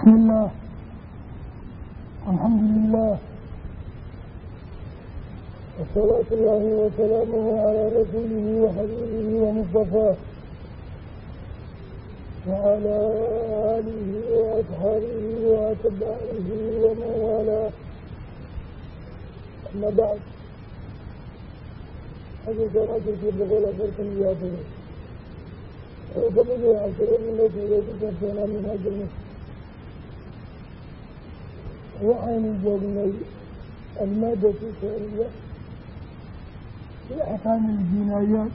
bismi illaah alxamdu lilah wasalaatu llaahi wasalaamuhu calaa rasuulihi waxabiibihi wamustafaa wacalaa aalihi waasxaabihi waatbacihi wamanwaalaa ama bacd xadiidkan casharkii boqol afartan iyo afar wuxuu ka mid yahay cashiradii noo sheegay ku saabsanaa minhaaj lmus waxaynu joognay almaadatu shaariya fi axkaami ljinaayaat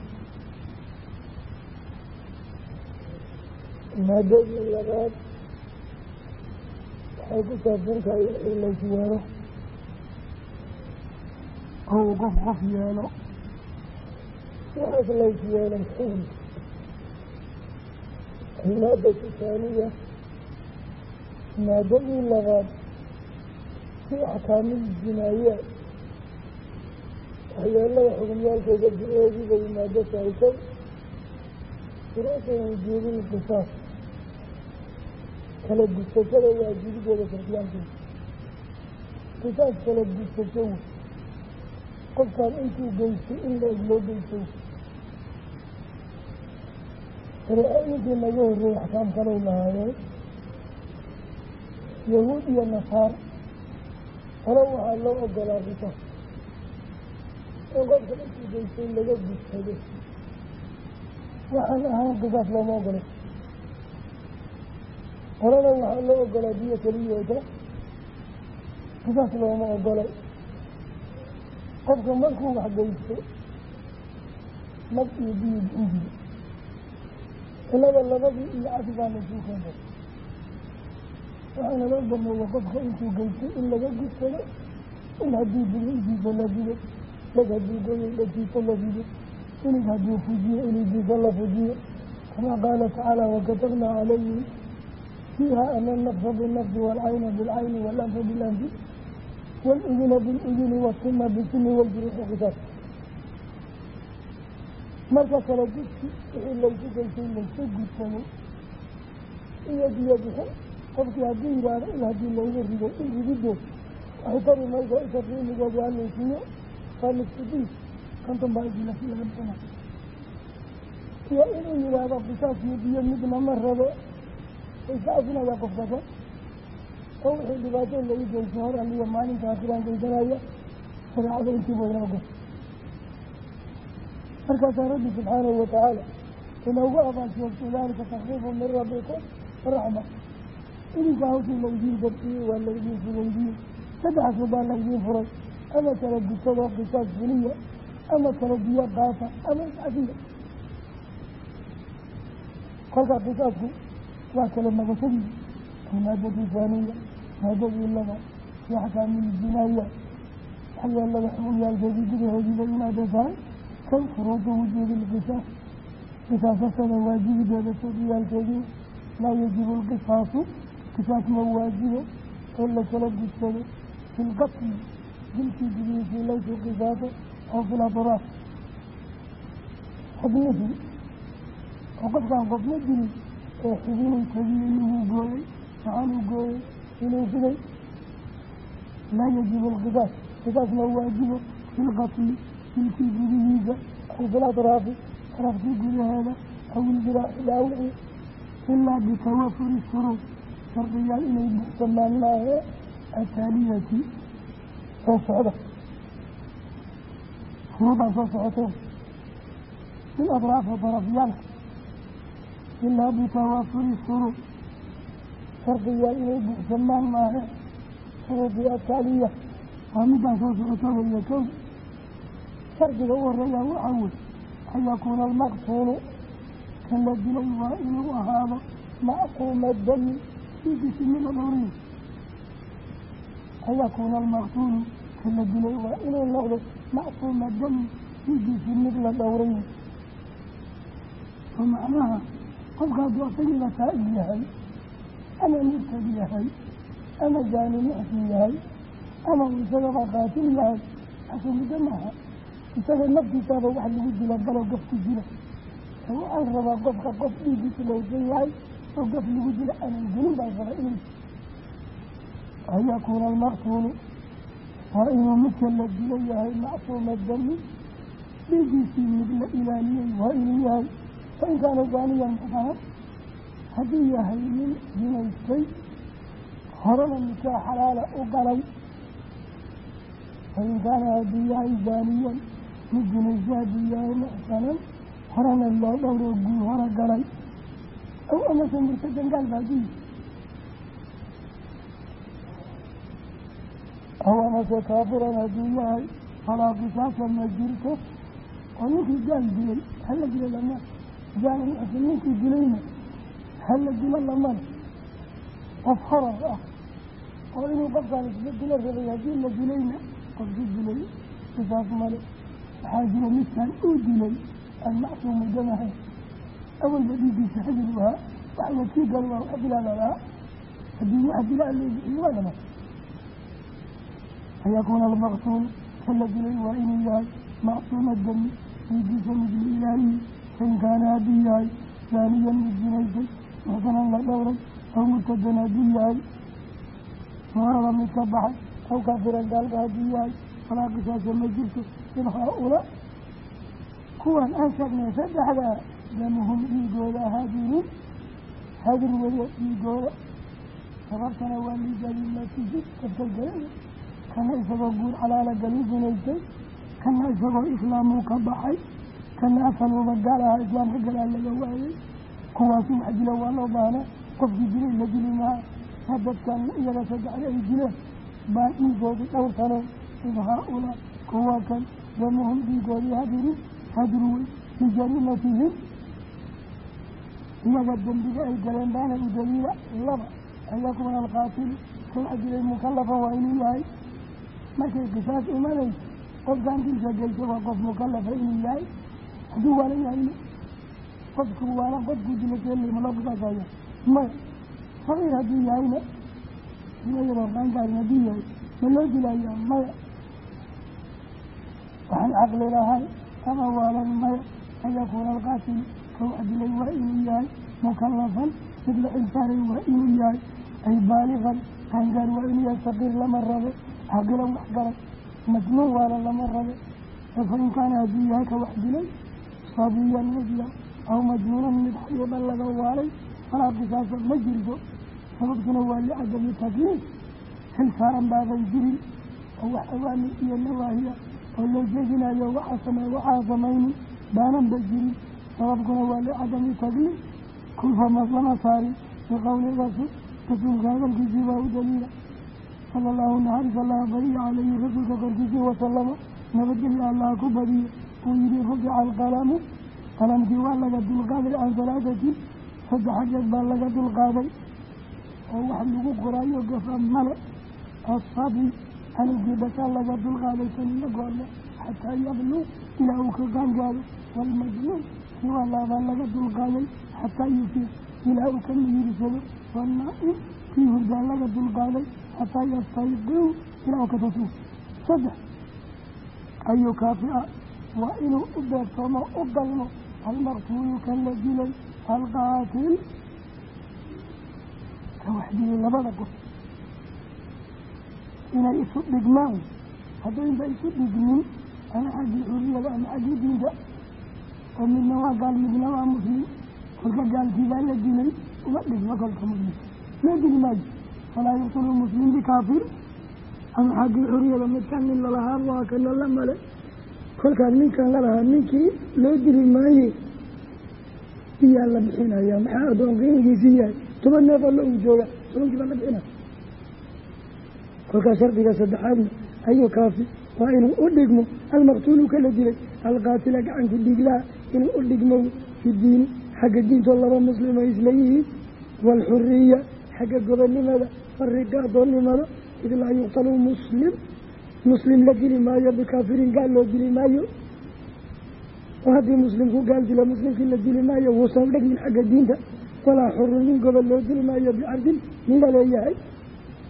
maadadii labaad. Waxay ku saabsan tahay in lays weero oo uu qof qof yeelo. Waxaas lays yeelan xukm almaadatu shaaniya maadadii labaad fi axkaami jinaayaat waxyeelada xukumyaalkooda gudahoodii bay yimaado tahay kow shuruuda wujuubil qisaas kala gudsashada waajibideeda shardiyaankeeda qisaas kala gudsasho wey. Qofkaan intuu geystay in la eg loo geystay shareecooyinkii naga horreeyey axkaam kalay lahaayeen yahuud iyo nasaar hore waxaa loo ogolaa qisaas in qofka intuu geystay laga gudsado waxaan ahayn qisaas looma ogolay horena waxaa loo ogolaa biyo keliyeeda qisaas looma ogolay. Qofka markuu wax geysto nag iyo biyo injiri ilaba labadii iyo cafigaana suu keena waxaana loo baneeya qofka intuu geystay in laga gudsado in haddii bilidiisa la dido dheg haddii goyay dhegtiisa la dido ilig hadduu fujiyo iligiisa la fujiyo. Kamaa qaala tacaala wakatabnaa calayhim fiiha ana alnafsa binnafsi waalcayna bilcayni waalanfa bilanfi waaluduna biluduni wasima bisimi waljuruuxi qisaas marka kale gudki wixii laysu geystay laysu gudsado iyo qofkii hadduu yidhaahdo il haddii looga rido in rigidood waxay tari mayso isa halaysiiyo waa nisfudiis konton baa bixina iyo inuu yidhaahdo qisaas iyo biyo midna ma rabo. Iska afinayaa qofkasa oo wixii dhibaato lagu geyso hor aliya maalinta akhiraan geysanaya shareecada intiiba inoo gas markaasaa rabbi subxaanahu watacaala inoogu abaasheegto daalika takfiifu min rabbikum raxma idinka hawshii la idiin dabciyey waa la idiin fudaydiyey saddexaasoo baa la idiin furay ama kala gutadoo qisaas fuliya ama kala biyo qaata ama iscafiya kolkaa qisaasku waa kala nabashadii almaadadii faaniya maadadii laba fi axkaamil jinaaya waxyeelada xukunyaalkeedii gudahoodii bay imaada tahay kow shuruudu wujuubi lqisaas qisaasasada waajibideeda shariyaalkeedii laa yajibu lqisaasu qisaas ma waajibo oo la kala gudsado fi lqatli dilkii gudihiisii laysu qisaaso oo fi latraaf xubnihii oo qofkaan qofna dilin ee xubinuu tabiyey inuu gooyey maxaanuu gooyey inuu fiday laa yajibu alqisaas. Qisaas ma waajibo fi lqatli dilkii gudihiisa aw fi latraafi tarafkii gudaheeda aw ildiraaxi dhaawicii ilaa bitawafuri shuruud shardiyaal inay buxsamaan maahe ataaliyati soo socda. Shuruudan soo socoteen min adraafa darafyaalka ilaa bitawaafuri shuruud shardiyaal inay buxsamaan maahe shuruudii ataaliya waa midaan soo socoto waya kow shardiga u horeeyaa waxaa wey an yakuuna almaqtuulu kan la dilay waa inuu ahaado macquuma dami dhiigiisi mid la dhowriyo an yakuuna almaqtuulu kan la dilay waa inuu noqdo macquuma dami dhiigiisi mid la dhowrayo oo macnaha qofka hadduu asagiiba taa'ib yahay ama murtad yahay ama jaani muxsin yahay ama uu isagaba qaatil yahay xasu muddo maaha isaga naftiisaaba wax lagu dila balo gaf ku jira waxaan rabaa qofka qof dhiigiisa lowsan yahay oo gaf lagu dila aanan gelin baan rabaa inuu an yakuuna almaqtuulu waa inuu midka la dilo yahay macsuuma dami dhiigiisii mid la ilaaliyey waa inuu yahay fain kaana zaaniyan muxsanan hadduu yahay nin zinaystay horena nikaax xalaala u galay fain kaana hadduu yahay zaaniyan mid zinaysta hadduu yahay muxsanan horena loo dhowroo guur hora galay aw amase murtadan gaal baadiyi aw amase kaafiran hadduu yahay falaa qisaasa ma jirto oo ninkii gaal dilay hala dilo lama gaala muxsin ninkii dilayna hala dilo lamana qof horar ah oo inuu qofkaan isla dilo rabay haddii la dilayna qofkii dilay qisaas male waxaa jira midkaan uu dilay almacsuumu damaha awalba dhiiggiisa xajir u ahaa wax wakii gal waa wax dilaa lalahaa haddii wax leebixiyo waa lama an yakuuna almaqtuul ka la dilay waa inuu yahay macsuuma dami dhiiggiisa mid la ilaaliyi fain kaana hadduu yahay saaniyan mid jinaysay muxsanan la dhowray aw murtadan hadduu yahay moorada mid ka baxay aw kaafiran gaalka hadduu yahay falaa qisaasa ma jirto in haa-ula kuwan aan sheegnay saddexda damuhum dhiigooda hadirun hadir weliya dhiigooda sababtana waa lijalilatihi kadkalgalaya kana isagoo guur xalaala galu zinaystay kana isagoo islaamuu ka baxay. Kana asaluuba gaal ahaa islaamka galaa laga waayay. Kuwaasi wax dilo waa loo baana qofkii dilay la dili maha ha dadkan iyaga saddexda ay dileen baan dhiigoodii dhowr sano. Id haa-ulaa kuwa kan damuhum dhiigoodii hadirun hadir wey iyaga dembiga ay galeen baana u daliila laba. An yakuuna alqaatilu ka wax dilay mukalafan waa inuu yahay. Markay qisaas imanayso qofkaan dilka geysa waa qof mukalafa inuu yahay. Hadduu waala yahayna qofku waala qofkuu dila keelima loo qisaasaya maya sagiir hadduu yahayna qaangaarin hadduu yahay ma loo dilayaa maya waxaan caqli lahay ama waalan maya an yakuuna alqaatilu ka wax dilay waa inuu yahay mukalafan mid la xilsaaray waa inuu yahay ay baaliqan qaangaar waa inuu yahay saqiir lama rabe caqilan wax garay majnuun waala lama rabe fain kaana hadduu yahay ka wax dilay sabiyan midya aw majnuunan mid xayo dhan laga waalay falaa qisaasa ma jirto sababtuna waa licadami takliif xil saaran baaban jirin oo wax awaamir iyo nawaahiya oo loo jeedinayo waxaa samee waxaa samaynin baananba jirin sababkuna waa licadami takliif kulfa maslama saarin biqowli rasul rasuulka hadalkiisii baa u daliila. Sala allahu naxaris allaha badiya caleyhi rasuulka korkiisii wasalama nabadgelya allaha ku badiyo. Uu yihi rufica alqalamu qalamkii waa laga dulqaaday can salaadatin saddex xaggeed baa laga dulqaaday. Oo wax lagu qoraayo gafa male asabi canugii dhashaa laga dulqaaday tanina goorle xataa yabluu ilaa uu ka qaangaado waalmajnuun kii waa laabaa laga dulqaaday xataa yufiiq ilaa uu ka miyirsado wannaa-im kii hurdaa laga dulqaaday xataa yastayqiu ilaa uu ka tasuuf saddex ayuu kaafi-a waa inuu u beegsoomo u galmo almaqtuulu kan la dilay alqaatil ka wax dilay labada qof inay isu dhigmaan haddaynba isu dhigmin ama xaggii xuriyada ama xaggii diinta oo midna waa gaal midna waa muslim kolka gaalkii baa la dilay uma dhigma kolka muslim loo dili maayo falaa yuqtulu muslim bikaafir ama xaggii xuriyada midkan nin lalahaa waa kana la male kolkaas ninkan lalahaa ninkii loo dili maaye biyaa la bixinaya maxaa addoon qiimigiisii yahay toban neef alla uu jooga tobankii baa la bixinaya kolkaas shardiga saddexaadna ayuu kaafi waa inuu u dhigmo almaqtuulu kala dilay alqaatila gacanka dhiiglaha inuu u dhigmo fi diini xagga diintoo laba muslima isla yihiin waalxuriya xagga gobonnimada fariga addoonnimada id laa yuqtalu muslim muslim la dili maayo bikaafirin gaal loo dili maayo haddii muslimku gaal dilo muslimkii la dili maayo wuusan dhegmin xagga diinta walaa xuru nin gobol loo dili maayo bicardin nin la leeyahay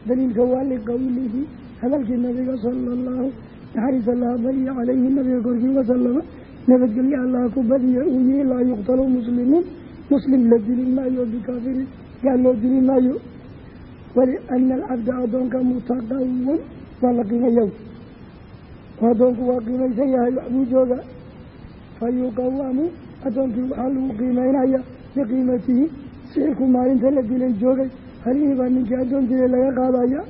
daliilka waa liqowlihi hadalkii nabiga sala allahu naxariis allaha badiya calayhi nabiga korkii wasalama nabadgelye allaha ku badiya uu yihi laa yuqtalu muslimuun muslim la dili maayo bikaafirin gaal loo dili maayo. Waliana alcabda addoonka mutaqawam waa la qiimayaa addoonku waa qiimaysan yahay waxbuu jooga fa yuqawamu addoonkii waxaa lagu qiimeynaya biqiimatihi sixirku maalinta la dilay joogay. Halihii baa ninkii addoon dilay laga qaadaya.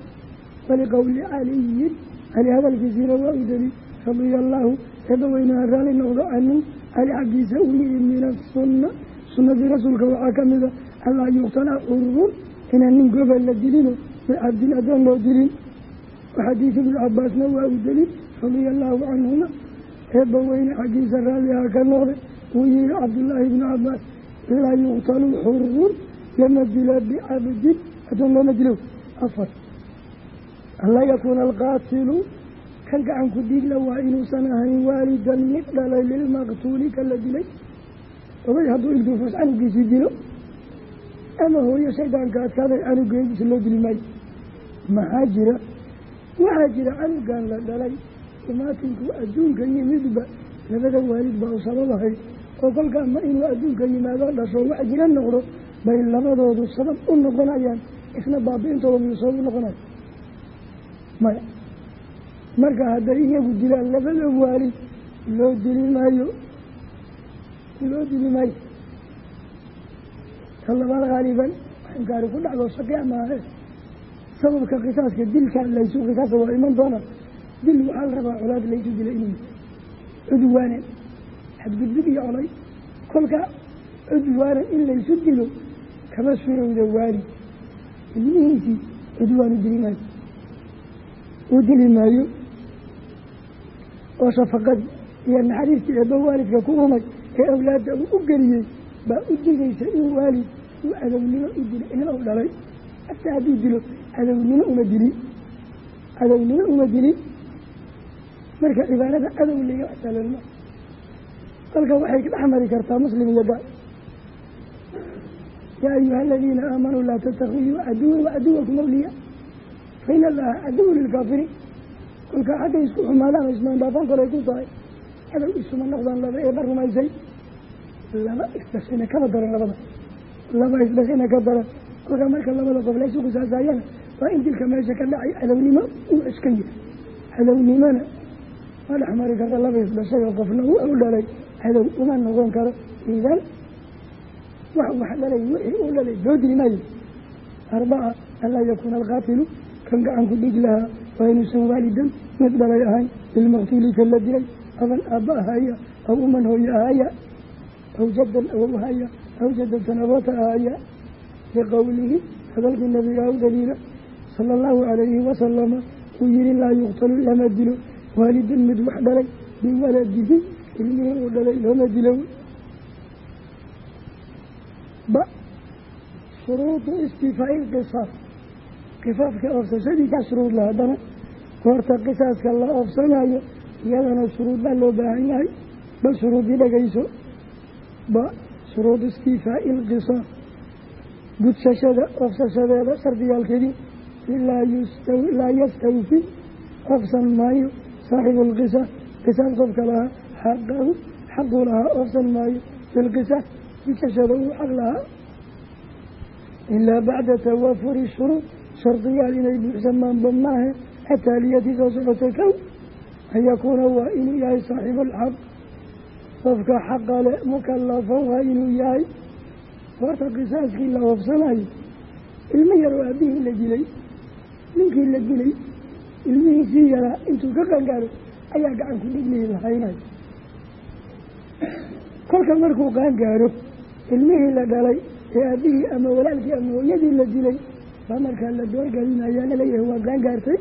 Waliqowli caliyin cali hadalkiisiina waa u deli. Radia allaahu eeba weynaha raalli noqdo canhu cali xaggiisa uu yihi min asunna sunnadii rasuulka waxaa ka mida allaa yuqtala xurun inaan nin gobol la dilino bicabdin addoon loo dilin waxadiid ibnu cabaasna waa u deli radia allaahu canhuma eebba weyne xaggiisa raalliha ka noqday uu yihi cabdullaahi ibnu cabaas laa yuqtalu xurun lama dilo bicabdin addoon looma dilo afar anlaa yakuuna alqaatilu kan gacanku dhiigla waa inuusan ahayn waalidan mid dhalay lilmaqtuuli ka la dilay. Obay hadduu ilduufus canugiisii dilo ama hooyo shaydaanka adkaaday canugeediisa loo dili maayo maxaa jira? Waxaa jira canugan la dhalay imaatinku adduunka yimidba labada waalid baa u sababahay oo kolka ama inuu adduunka yimaado dhasho wax jira noqdo bay labadoodu sabab u noqonayaan. Isna baabi'intooda miyuu sabab u noqonayo maya marka hadday iyagu dilaan labada waalid loo dili maayo loo dili maayo. Ka labaad haaliban inkaari ku dhacdo shaqiic maahe sababka qisaaska dilka laysu qisaasa waa iman doona. Dil waxaa la rabaa colaad laysu dila inuu cudwaanan xadgudbid iyo colay kolka cudwaanan in laysu dilo kama surowda waali. Ilmihiisii cudwaanu dili maayo. Uu dili maayo oo shafaqadii iyo naxariistii eebba waalidka ku umay ee awlaadda uu u geliyey baa u digaysa in waalid uu cadownimo u dilo ilma u dhalay. Hataa hadduu dilo cadownimo uma dilin cadownimo uma dilin marka cibaarada cadow leeya wax saalanma kolka waxay dhex mari kartaa muslim iyo gaal. Yaa ayuha aladiina aamanuu laa tatakiduu caduwan wacaduwakum awliya fain allaha caduw lilkaafiriin kolkaa xaggay isku xumaadaan ismaandaafaan kolay ku tahay. Cadow isuma noqdaan laba eeba rumaysay laba isdhashayna kaba daran labada. Laba isdhashayna ka daran kolkaa marka labada qof laysu qisaasayana waa in dilka meesha ka dhacay cadownimo uu iska yahay cadownimona ma dhex mari karta laba isdhashay oo qofna u dhalay. Cadow uma noqon karo. Idan wax wax dhalay wixii u dhalay loo dili maayo arbaca anlaa yakuuna alqaatilu kan gacanku dhig lahaa waa inuusan waalidan mid dhalay ahayn lilmaqtuuli ka la dilay aban aabba ahaya aw uman hooye ahaya aw jaddan awow ahaya aw jaddatan aboota ahaya liqowlihi hadalkii nabigaa u daliila sala allahu calayhi wasalama uu yihi laa yuqtalu lama dilo waalidin mid wax dhalay biwaladihi ilmihii uu dhalay looma dilo kifaafka oofsashadiisa shuruud la haddana goorta qisaaska la oofsanayo iyadana shuruud baa loo baahan yahay. Bal shuruudii dhagayso ba shuruud istifaa'i lqisaas gudsashada oofsashadeeda shardiyaalkeedii laa yastawfi oofsan maayo saaxibu lqisaas qisaas qofka lahaa xaqahu xaquu lahaa oofsan maayo bilqisaas gudsashada uu xaq lahaa. Ilaa bacda tawafuri shuruud shardiyaal inay buuxsamaanba maahe ataaliyadii soo socotay kow an yakuuna waa inuu yahay saaxiibulxaq qofka xaqa le mukalafan waa inuu yahay goorta qisaaskii la oofsanayo ilmo yaroo aabihii la dilay ninkii la dilay ilmihiisii yaraa intuu ka qaangaaro ayaa gacanku dhiglihi lahaynayo kolka markuu qaangaaro ilmihii la dhalay ee aabihii ama walaalkii ama hooyadii la dilay baa markaa la doorgelinayaa la leeyahay waa qaangaartay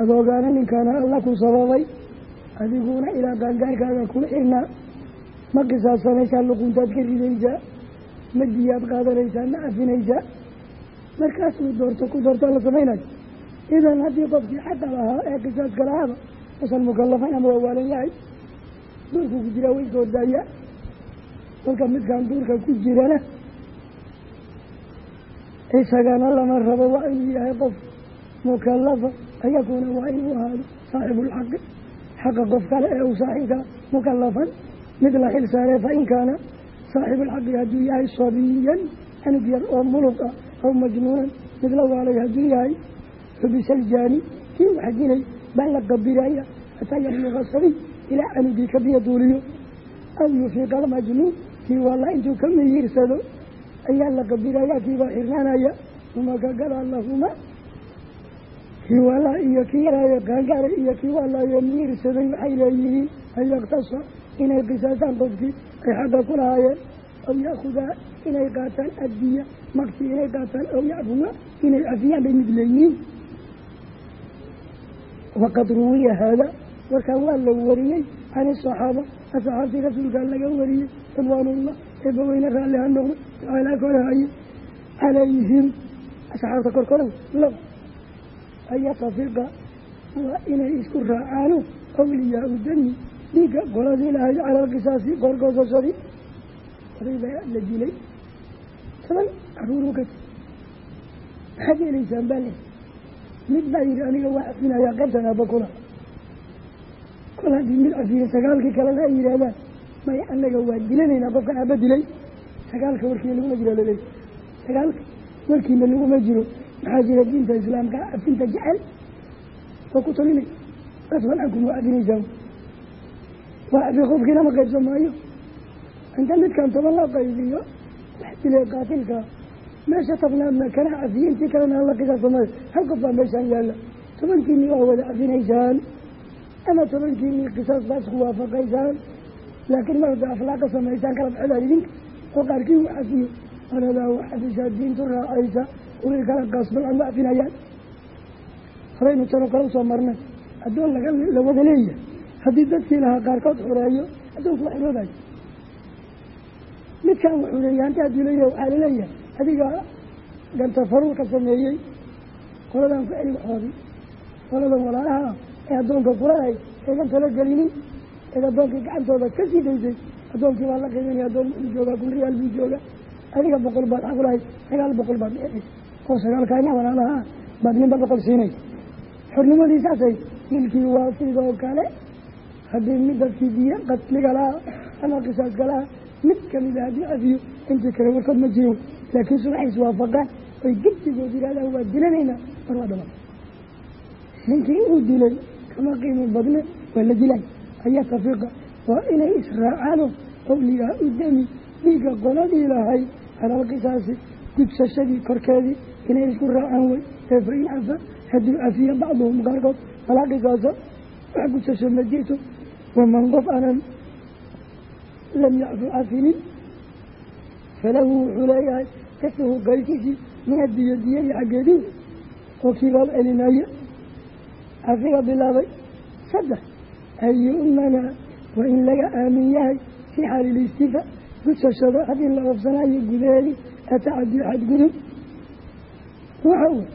adoogaana ninkaana alla ku sababay adiguna ilaa qaangaarkaaga ku xirnaa. Ma qisaasanaysaa luquntaad ka ridaysaa ma diyaad qaadanaysaa ma cafinaysaa markaasuu doorto ku doortaa la samaynayo. Idan haddii qofkii xaqa lahaa ee qisaaska lahaaba usan mukalafayn ama waa waalan yahay duurku ku jiraa way soodaaya kolka midkaan duurka ku jirana isagana lama rabo waa inuu yahay qof mukalafa ayakuna waa inuu ahaado saaxibulxaqi xaqa qof kale ee uu saaxiibka mukalafan mid la xil saaree fa in kaana saaxibulxaqi hadduu yahay sabiyan anug yar oo mulug ah aw majnuunan mid la waalay hadduu yahay xubisa aljaani kii wax dilay baa la qabiraya hataa yabluqa sabiy ilaa canugii ka biyo duuliyo. Aw yufiiqa almajnuun kii walla intuu ka ayaa la qabiraya kiibaa xirnaanaya. Uma kagala lahuma. Kii walla iyo kii yaraayo qaangaaray iyo kii wallaayo miyiirsaday waxay leeyihiin. An yaktasa inay qisaasaan qofkii ay xagga ku lahaayeen. Aw yaakudaa inay qaataan addiya. Magtii inay qaataan aw yacfuwa inay cafiyaan bay mid leeyihiin. Waqad ruwiya haada. Warkaan waa la wariyey can isaxaaba asxaabtii rasuulkaa laga wariyey ridwaanullah eebaweyne raalli ha noqdo tacaalaa korahaye calayhim asxaabta korkoran laba an yatafiqa waa inay isku raacaano awliyaau dami dhiigga qoladii lahayd cala alqisaasi qoorgoosashadii oday baa la dilay toban caruuru ka ti maxaad yeelaysaan baa le mid baa yidhi aniga waa cafinayaa qaybtan aaba kula kol haddii mid cafiye sagaalkii kalena ay yidhaahdaan may anaga waa dilanaynaa qofkan aaba dilay. Sagaalka warkiina laguma jiro laleey sagaalka warkiina laguma jiro. Maxaa jira diinta islaamka cafinta jecel? Oo ku talinay qasban cankum waa cafinaysaan waa cafi qofkiina ma qaybsan maayo. Inta midkan toban la qaybiyo wax dilay qaatilka. Meesha tabnaadna kana cafiye intii kalena hala qisaasamayo hal qof baa meeshaan yaalla. Tobankiini waa wada cafinaysaan ama tobankiini qisaas baa isku waafaqaysaan laakiin marda aflaaqa samaysaan kala baxdaan idinka oo qaarkii u cafiyo oladaa wax cafisaa diintu raacaysa. Kuwii kala qasban ama cafinayaan horaynu tanoo kale u soo marnay addoon la wada leeyahay. Haddii dadkii lahaa qaarkood xureeyo addoonku waa xiroobayo. Midkaan wuxuu leeyahay hanti hadduu leeyahay waxaa la leeyahay adiga ganta faruurka sameeyey qoladan ku celi waxoodii qoladan walaalaha ee addoonka kulahay eegan tala gelinin addoonkii gacantooda ka sii daysay addoonkii baa la qiimanaya addoon muxuu joogaa kun riyaal buu jooga adiga boqol baad xaq sagaal boqol baad dhicisa oo sagaalkaana walaalaha baad ninba boqol siinaysa xornimadii saasay milkii waa sidoo kale haddii mid dadkii diya qatliga laha ama qisaaska laha mid kamida haddii cafiyo intii kale warkood ma jiro laakiin se waxay iswaafaqaan oy gebtigood yidhahdaan waa dilanaynaa mar waa dhaba ninkii uu dilay kama qiimi badne waa la dilay ayaa tafiiqa waa inay israacaano awliyaa u dami dhiigga qoladii lahay calal qisaasi gudsashadii korkeedii inay isku raacaan wey ee fa in cafa hadduu cafiya bacduhum qaarkood falaa qisaasa wax gudsasho ma jirto. Waman qof aanan lam yacfu cafinin falahu wuxuu leeyahay kasahu qaybkiisii min adiyo diyadii xaggeedii oo kiibaa celinaya cafiga bilaabay saddex an yu'mana waa in laga aamin yahay fii xaalilistifa gudsashada haddii la oofsanayo gudaheedii atacadi xadgudub waxa wey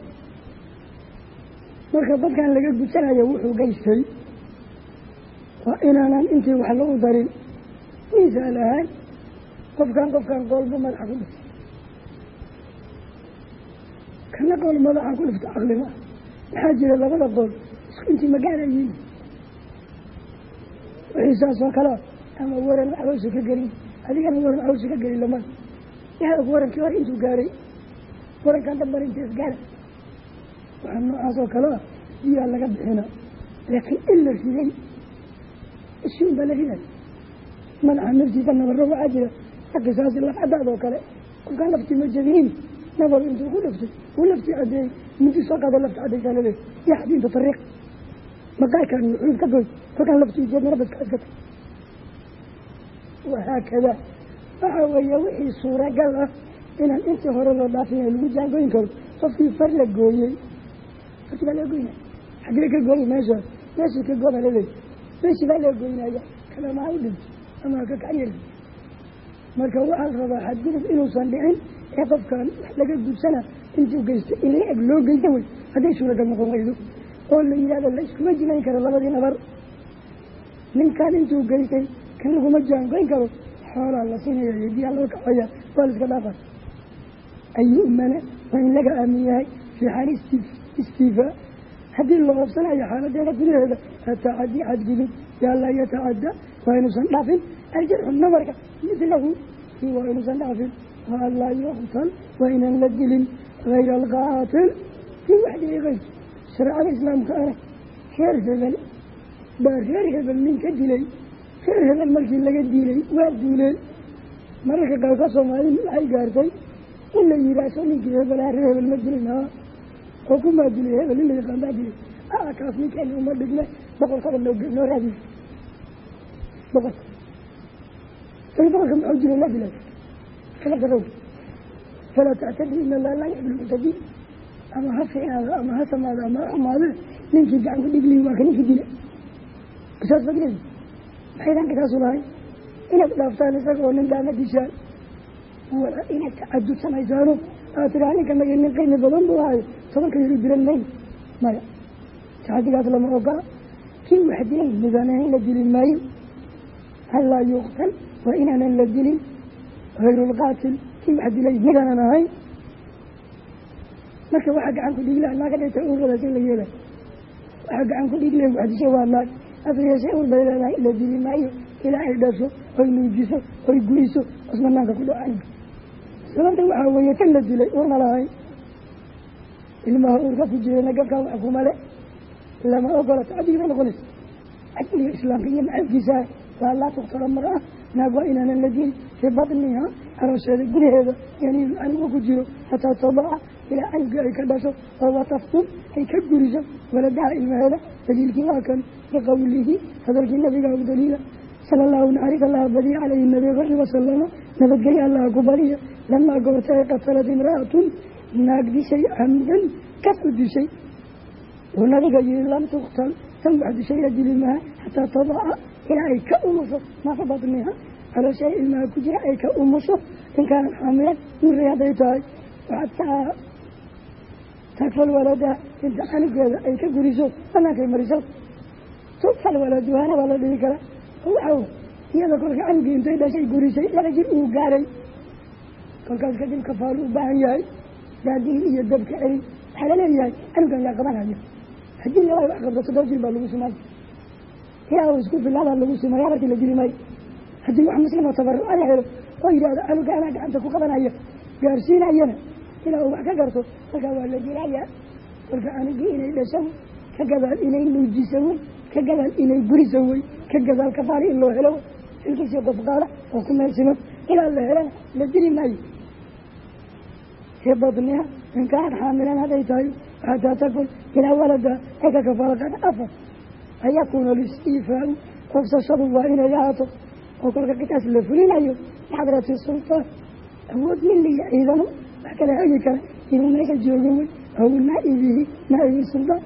marka dadkan laga gudsanayo wuxuu gaystay waa inaanan intii wax lagu darin misaal ahaan qofkan qofkan qoolba madaxa ku dhifta kana qool madaxa ku dhifta caqli ma maxaa jira labada qool isku intii magaarayiin wixii saas oo kalea ama waran caloosha ka gelin adigana waran caloosha ka gelin lamada yahaog warankii hore intuu gaaray warankan dambar inta isgaara waxaa noocaas oo kale ah biyaa laga bixina. Laakiin in la riday ishiin baa la riday madaxa naftiisa nabaro waxaa jira qisaasi laf cadaad oo kale. Qofkaan laftii ma jabinin nabar intuu ku dhaftay uu laftii cadeeyey midi soo qaada lafta cadaysaa laleey yaxdi inta tariiq maqaarkaan xuud ka goy kolkaan laftii jeed marabaska iska tag wahaakada waxa weeye wixii suuragal ah inaan intii hore loo dhaafina lagu jaangoyn karo qofkii far la gooyey. Farti baa laga goynaya xaggee ka gooya meesha? Meeshii ka gooba laleey meeshii baa laga goynaya kalama ha u dhinto ama ka kacyar marka waxaa la rabaa xadgudub inuusan dhicin ee qofkan wax laga gudsana intuu geysto in loo geysta wey suuragal noqon weydo oo la yidhahdo la iskuma jimayn karo labadii nabar. Ninkan intuu geystay kan laguma jaangoyn karo xoolaa la siinaya iyo biyaa loo kacaya waa la iska dhaafa. An waa in laga aamin yahay fii xaali istiifaa haddii la oofsanayo xaaladeeda gudaheeda atacadi xadgudub yaa laa yatacadda waa inuusan dhaafin. Aljarxu nabarka midlahu waa inuusan dhaafin. Wa an laa yuqtal waa inaan la dilin hayra alqaatil. Kii wax dilay keyrki shareecada islaamka ana reer hebel. Baa reer hebel nin ka dilay. Reer hebel markii laga diilay waa duuleen mararka qaarka soomaalida waxay gaartay in la yidhaahso ninkii hebelaha reer hebel ma dilin haa oo kumaa dilay hebel in la yaqaan baa dilay. Aa kaas ninkeeni uma dhigme boqolkaba noo noo raadiy boqolka ay boqolka maxuu jira la dilay? Kala laa yuxib lmuctadiin ama ha fiicnaado ama ha samaado ama ha xumaado ninkii gacan ku dhigli waa ka ninkii dila. Saas baad leedi maxaydan kasaasu lahay inaad dhaaftaan isaga oo nin daama dishaan inaad tacadud samaysaano aad tiraa ninka naga nin qiimi badan buu ahay. Tobanka yaro dilan mayno maya. Tacadigaas lama ogola. Kii wax dilay midaanahayn la dilin maayo halaa yuqtal waa inaanan la dilin. Hayrulqaatil kii wax dilay midaanan ahayn marka waxaa gacan ku dhigla naaga dheta uradaas in la yeelay. Waxaa gacan ku dhigle wax disho waa naag hase yeeshee ur bay leedahay la dili maayo ilaa ay dhasho oy nuujiso oy guriso osmanaanka ku dhacayn sababta waxaa weeye tan la dilay urna lahayn ilmaha uurka ku jirana gabkaa wax kumale lama ogola tacadigi bay noqonaysa cadliga islaamka iyo macabkiisa waa laa tuktala mar ah naag waa inaanan la dilin fii batniha caloosheeda gudaheeda yaniin anigu ku jiro hataa tadaca ilaa canuga ay ka dhasho oo wataftum ay ka guriso waladaha ilmaheeda daliilkii waa kan biqowlihi hadalkii nabiga daliila sala allahu naxaris allaha badiya calayhi nabi wasalama nabadgelya allaha ku badiya lamaa goorta ay qatalad imra'atun naag dishay camdan kas u dishay oo nabiga yihi lam tuktal tan wax dishay la dili maha xataa tadaca ilaa ay ka umuso maa calooshay ilmaha ku jira ay ka umuso in kaanad xaamilan nuray hadday tahay xataa takfal waladaha inta canugeeda ay ka guriso banaankay mariso tudfal waladuhana waa la dhihi karaa waxaw iyada kolka canugii intay dhashay gurisay laba jir uu gaaray kolkaas kadib kafaalu u baahan yahay daadiin iyo dabka celin waxaa la leeyahay canugan yaa qabanaya haddii laba wax qabto toddoba jir baa lagu sumaay ilaa isku filaadaa lagu sumay habarkii la dili haddii wax muslim oo tabaruca la helo oo yidhahdo canuga anaa gacanta ku qabanaya gaarsiinayana ilaa uu wax ka garto markaa waa la dilayaa kolka anigii inay dhasho ka gadaal inay nuujiso wey ka gadaal inay guriso wey ka gadaal kafaali in loo helo xilkiisii qof qaada oo ku meelsiman ilaa la helana la dili maayo. Fii badniha in kaanad xaamilan hadday tahay xataa takun ilaa walada ay ka kafaalo qaada afar. Ayakuuna listiifaau qofsashadu waa inay ahaato oo kolka qitaas la fulinayo bixadrati sultaan awood miliya ciidano wax kala hagi kara inuu meesha joogo wey aw naa'ibihi naa'ibi suldaan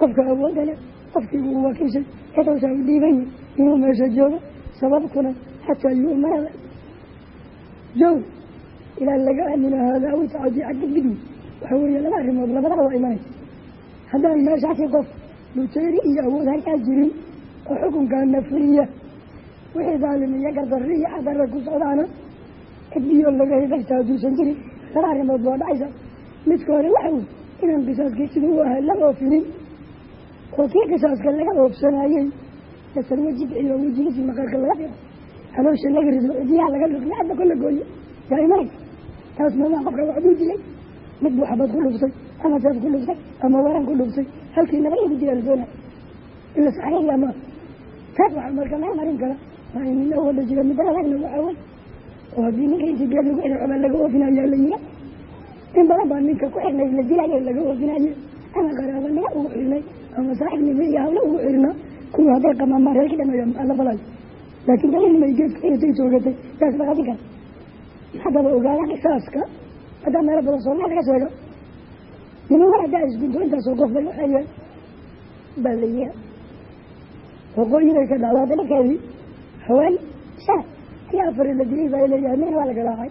qofka awooda leh qofkii uu wakiishay cidowsaa u dhiiban yahi inuu meesha joogo sababkuna xataa yu'mara joog ilaa laga aamino haadaa aw tacadi xagdidwi waxa weeye laba arrimood labadaba waa imanaysa haddaan meeshaasi qof luteyri iyo awood halkaa jirin oo xukunkaana fuliya wixii daalim iyo gardarri iyo xadarra ku socdaana cidbiyo laga hidayta hadduusan jirin. Laba arrimood baa dhacaysa. Midka hore waxa wey inaan qisaaskii siduu u ahay la oofinin. Oo kii qisaaska laga oofsanayey lasal weji bixiyo wejigiisii maqaarka laga fiqo caloosha laga rido cidiyaha laga dhuqyo hadda kola gooyo. Yaa imanaysa taas mamaa qofka waxbuu dilay. Mid buu xabad ku dhuftay ama saas ku dhuftay ama waran ku dhuftay halkii naba igu dilaan doona ila saxayaya ma taas waxaa marka laga marin kara waa in nin awada jira midda adagna waxaa wey oo haddii ninka intii geed lagu xidhay xobaa laga oofinayaa la yira in badan baa ninka ku xirnay la dilayo laga oofinaye ama qaraabanimo ugu xirnay ama saaxibnimo iyo hawlo ugu xirna kuwa hadday qamamaan reerkii dhameeya alla falayo. Laakiin dalinimay geedka xirtay toogatay yaas dhaqatin kara haddaba ogaada qisaaska haddaa meelo badan soomaa laga sheego niman war haddaa isgunto intaasoo qof bay waxeeyeen baa la yiha waqooyinay ka dhacdo hadda dhankeedii haween shan iyo afari la dilay baa leeyahay mina waa la galaacay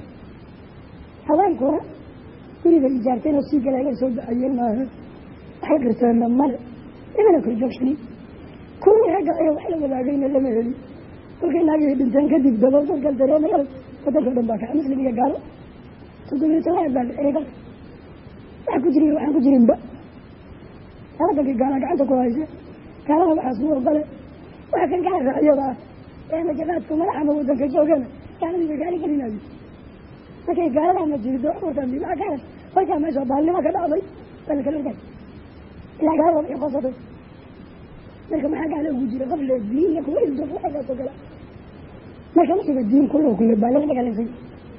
haweenkuna guribay ijaarteen oo sii gala inay soo baxayeen maaha waxay qirteenna male imana korjoogsani kuwii ragga ee wax la wadaagayna lama helin kolkay naagihii dhinteen kadib dabal dadkal dareemay wadanka o dhan baa kaca muslim iyo gaalo toddobiyo toban baa dalka wax ku jiriy waxaan ku jirinba wadankii gaala gacanta ku hayse gaalada waxaas u ogole waxa kan gaala raacyada ah ee majaqaadku madaxama wadanka joogana gaaladiiba gaali gelinayo markay gaalada ma jirido wartaan bimaa kaalan markaa meesha baalnimo ka dhacday baa la kala ordaay ilaa gaala wada qosaday marka maxaa gaala ugu jira qof le diin iyo kuwa isdurro xagaasoo kala marka wasiga diin ku lugle baa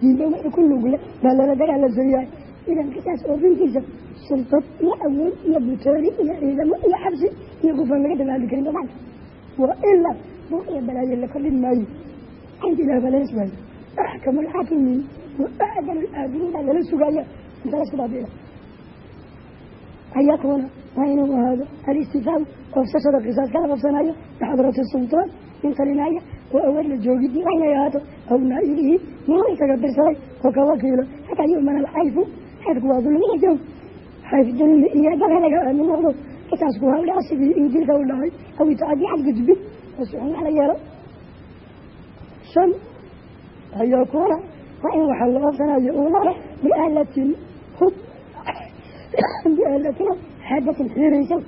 diinba wixii ku lugle baa lala kisaas oofintiisa sultad iyo awood iyo butooni iyo ciidamo iyo xabsi iyo gufaan laga dabaaldi karin waa ilaa buuq iyo balaayo la kordhin maayo. Cinda ilaah baa lala sugaayo axkamu alxaakimiin wa acdalu alaadiliin baa lala sugaaya inta la isku baabiila ayakuuna waa inuu ahaado alistifaam oofsashada qisaas kala qabsanayo bixadrati sultaan nin talinaya oo awood la joogidii waa inay ahaato. Aw naa'ibihi nin isaga dirsaday? Oo ka wakiilo. Xataa yu'mana alxayfu xaydku waa dulmiya joog. Xayf dulmi iyo dagalaga aamin noqdo udhaca sidii injilka u dhacay aw itacadi xadgudbin oo si xun ala yeelo. Shan ayakuuna waa in waxaa la oofsanayo uu lale biaalatin hub. Biaalatin xaadatin xiiraysan.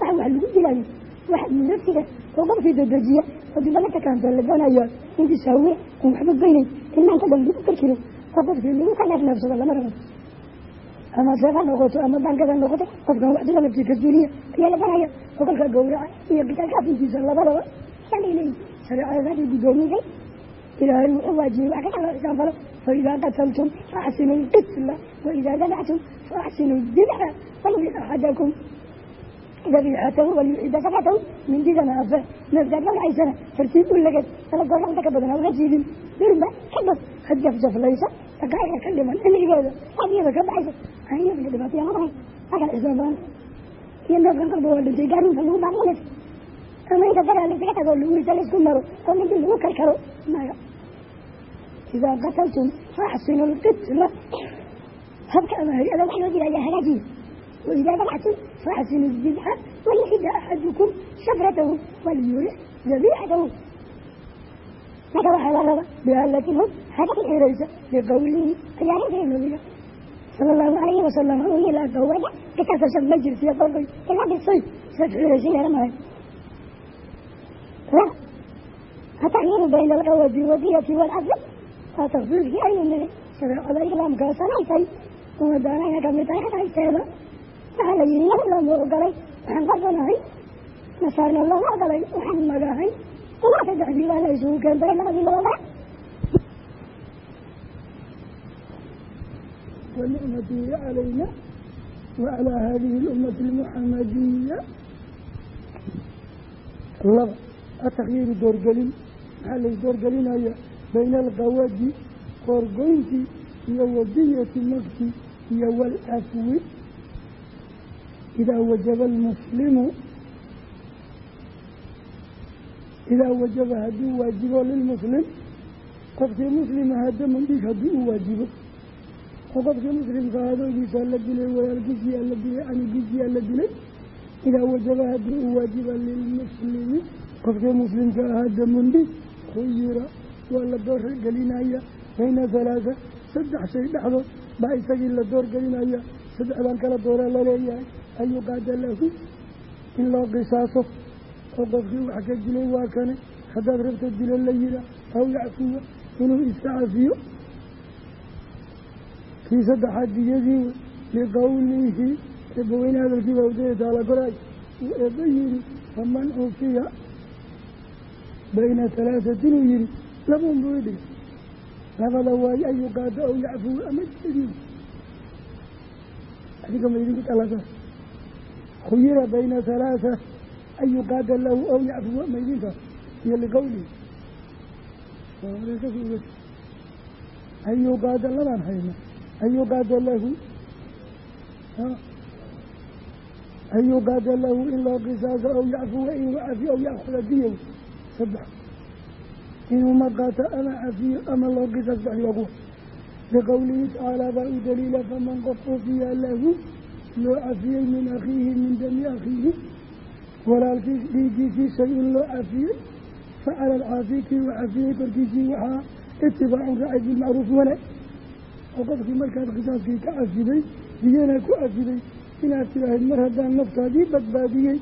Waxa wax lagu dilaayo wax nafsiga oo qofkii dadejiya oo la doonaya intii saawiye aan waxba geynayn ilmaanka dhan lagu karkiro oo qofkii lagu ka neefneefsado lama rabo. Ama seefa noqoto ama bankada noqoto qofkan waxdila naftii ka duuniya ayaa la baraya oo kolka gawraca iyo gitaalka afintiisa labadaba saanay leeyihiin shareecadaadii guddoomisay ilaahay wuxuu waajibay wax ka kala xisaanfalo faidaa qataltum faaxsinu lqitla waidaa dabactum faaxsinu dibxa walwid axadakum dabiixatahu walyuxida sakatahu mindidana afe neefkaad magacaysana tartiib u leged kala goorna inta ka badan hauga jiidin durba ka bas had jafjaflaysa daqaa'iqa ka dhiman cimrigeeda xadyada ka baxaysa aaniyadka dhibaataya ma xisaab badan iyo neefkan qalba waa dhintay gaarinka lagu baaqalaysa ama inta daraa laysaga tago luurita laysku maro oo mindi lagu karkaro maya idaa qataltum faaxsinu lqitla habka ama wax loo dilaya hagaajiya waidaa dabactum faaxsinu dibxa walixida axadukum shafratahu walyurix dabiixatahu marka waxaa la raba bialatin hada ka xiraysa biqawlihi ayaarinta nabiga sala allahu alayhi wasalam uu ilaa gawraca qisaasashan ma jirtiyo qolqoy ilaa dhisay sad xiraysa yeelamahay لا التغيير بين القوة والدية والعدل وتفضيل في أي من سبع الإسلام كسنة ودانا كم تايخ تايسيبا فعلى يريه الله مرقلي وحن قربنا هاي نصارنا الله مرقلي وحن مقاهي وما تدعي ولا يسوء كان بين نبي الله ونعمته علينا وعلى هذه atakhyiiru doorgelin maxaa lay doorgelinaya bayna alqawadi koorgoyntii iyo wadiyati nafsi iyo walcafwi idaa wajaba almuslimu idaa wajaba hadduu waajibo lilmuslim qofkii muslimaha daman dhiig haddii u waajibo oo qofkii muslimka adoodiisa la dilay walaalkiisiyaa la dilay canigiisiyaa la dilay idaa wajaba haddii u waajiba qofkii muslimka ahaa damundhi khuyira waa la doorgelinaya bayna halaatha saddex shay dhexdood baa isagii la doorgelinaya saddexdan kala dooraa la leeyahay an yuqaada lahu in loo qisaaso. Oo qofkii wax ka dilay waa kane haddaad rabta dilo la yidha aw yacfuwa inuu iska cafiyo kii saddexaad diyadii liqowlihi eebbaweyne hadalkii baa udaya taala koraay uu eebba yidhi faman uufiya bayna halaahatin uu yihi labuun buu idhigay labada waayo an yuqaado aw yacfuwa ama jadiid adiga ma idinku talasaas khuyira bayna halaatha an yuqaada lahu aw yacfuwa ma idinkaas iyo liqowlihi an yuqaada labaan hayna. An yuqaada lahu. An yuqaada lahu in loo qisaaso aw yacfuwa inuu cafiyo aw yaakuda diyow saddex. Inuu maqaato ama cafiyo ama loo qisaas baxyo kuwa liqowlihi tacaala baa u daliila faman qof ufiya lahu loo cafiyey min akhiihi min dami akhiihi. Walaalkiis dhiigiisii shay in loo cafiyey facala alcaafi kii u cafiyey korkiisii waxaa itibaacun raacay bilmacruuf wanaag oo qofkii markaad qisaaskii ka cafiday diyana ku cafiday inaad tidhaahid mar haddaan naftaadii badbaadiyey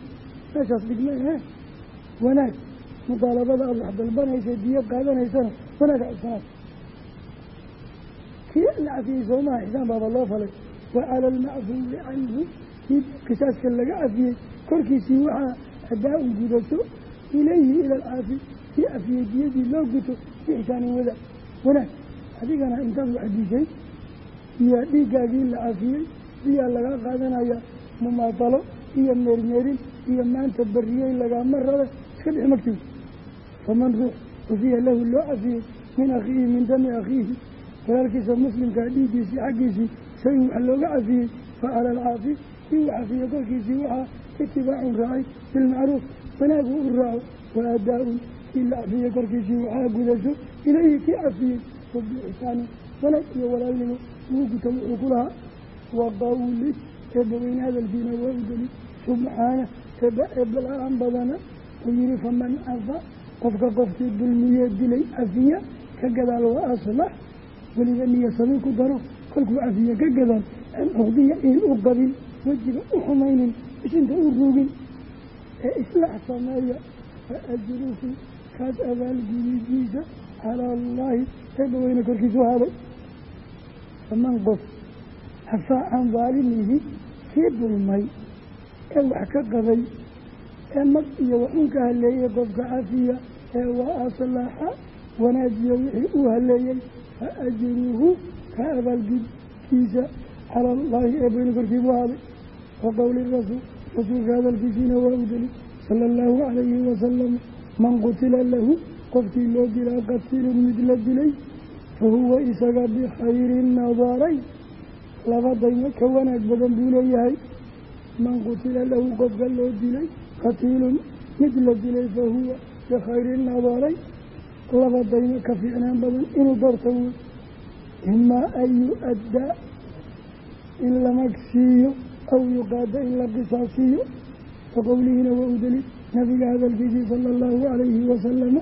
meeshaas dhigma wanaag mudaalabada aada wax dalbanaysa diyo qaadanaysana wanaaga cisanaad kii la cafiyey soomaha xisaan baaba loo falay. Wa cala almacfuwi canhu kii qisaaska laga cafiyey korkiisii waxaa adaa-un gudato ilayhi ila alcaafi kii cafiyey diyadii loo guto biixsaanin wada. Wanaag adigana intaad wax dishay iyo dhiiggaagii la cafiyey biyaa lagaa qaadanaya mumaatalo iyo meermeerin iyo maanta bariyey lagaama rabe iska dhix magtiisa faman ruux ufiya lahu loo cafiyey min akhiihi min dami akhiihi walaalkiisa muslimkaa dhiiggiisii xaggiisii shay-in wax looga cafiyey fa cala alcaafi kii uu cafiye korkiisii waxaa itibaacun raacay bilmacruuf wanaagu u raaco wa adaa-un kii la cafiyey korkiisii waxaa gudasho ilayhi kii cafiyey wa biixsaanin wanaag iyo walaalnimo wuu guta wuxuu ku lahaa wa qawli eebbaweyne hadalkiina waa u deli subxaana badana uu yihi faman cafa qofka qofkii dulmiyee dilay cafiya ka gadaal wa aslax weliba niya sami ku daro kolkuu cafiye ka gadaal aan cuqdiya iin u qabin wejiga u xumaynin ishinta u ruugin. Ee islaax sameeya fa ajruhu kaas abaalgudidiisa calaa allaahi eebbaweyne korkiisu ahaaday faman qof hafaa can daalimihi kii dulmay ee wax ka qabay ee mag iyo waxun ka haleeyey qofka cafiya ee waa aslaaxa wanaajiyo wixii uu haleeyey fa ajruhu ka abaalgudkiisa cala allaahi eebayna korkiibu ahaaday wa qowli rasuul rasuulka hadalkiisiina waa u deli. Sala allahu calayhi wasalam man qutila lahu qofkii loo dilaa qatiilun mid la dilay fa huwa isaga bikhayri nadarayn laba daymo ka wanaag badan buu leeyahay. Man qutila lahu qofka loo dilay qatiilun mid la dilay fa huwa bikhayri nadarayn laba daymo ka fiicnaan badan inuu doorta wey imaa an yu-addaa in la magsiiyo aw yuqaada in la qisaasiiyo wa qowlihiina waa u deli nabiga hadalkiisii sala allahu calayhi wasalama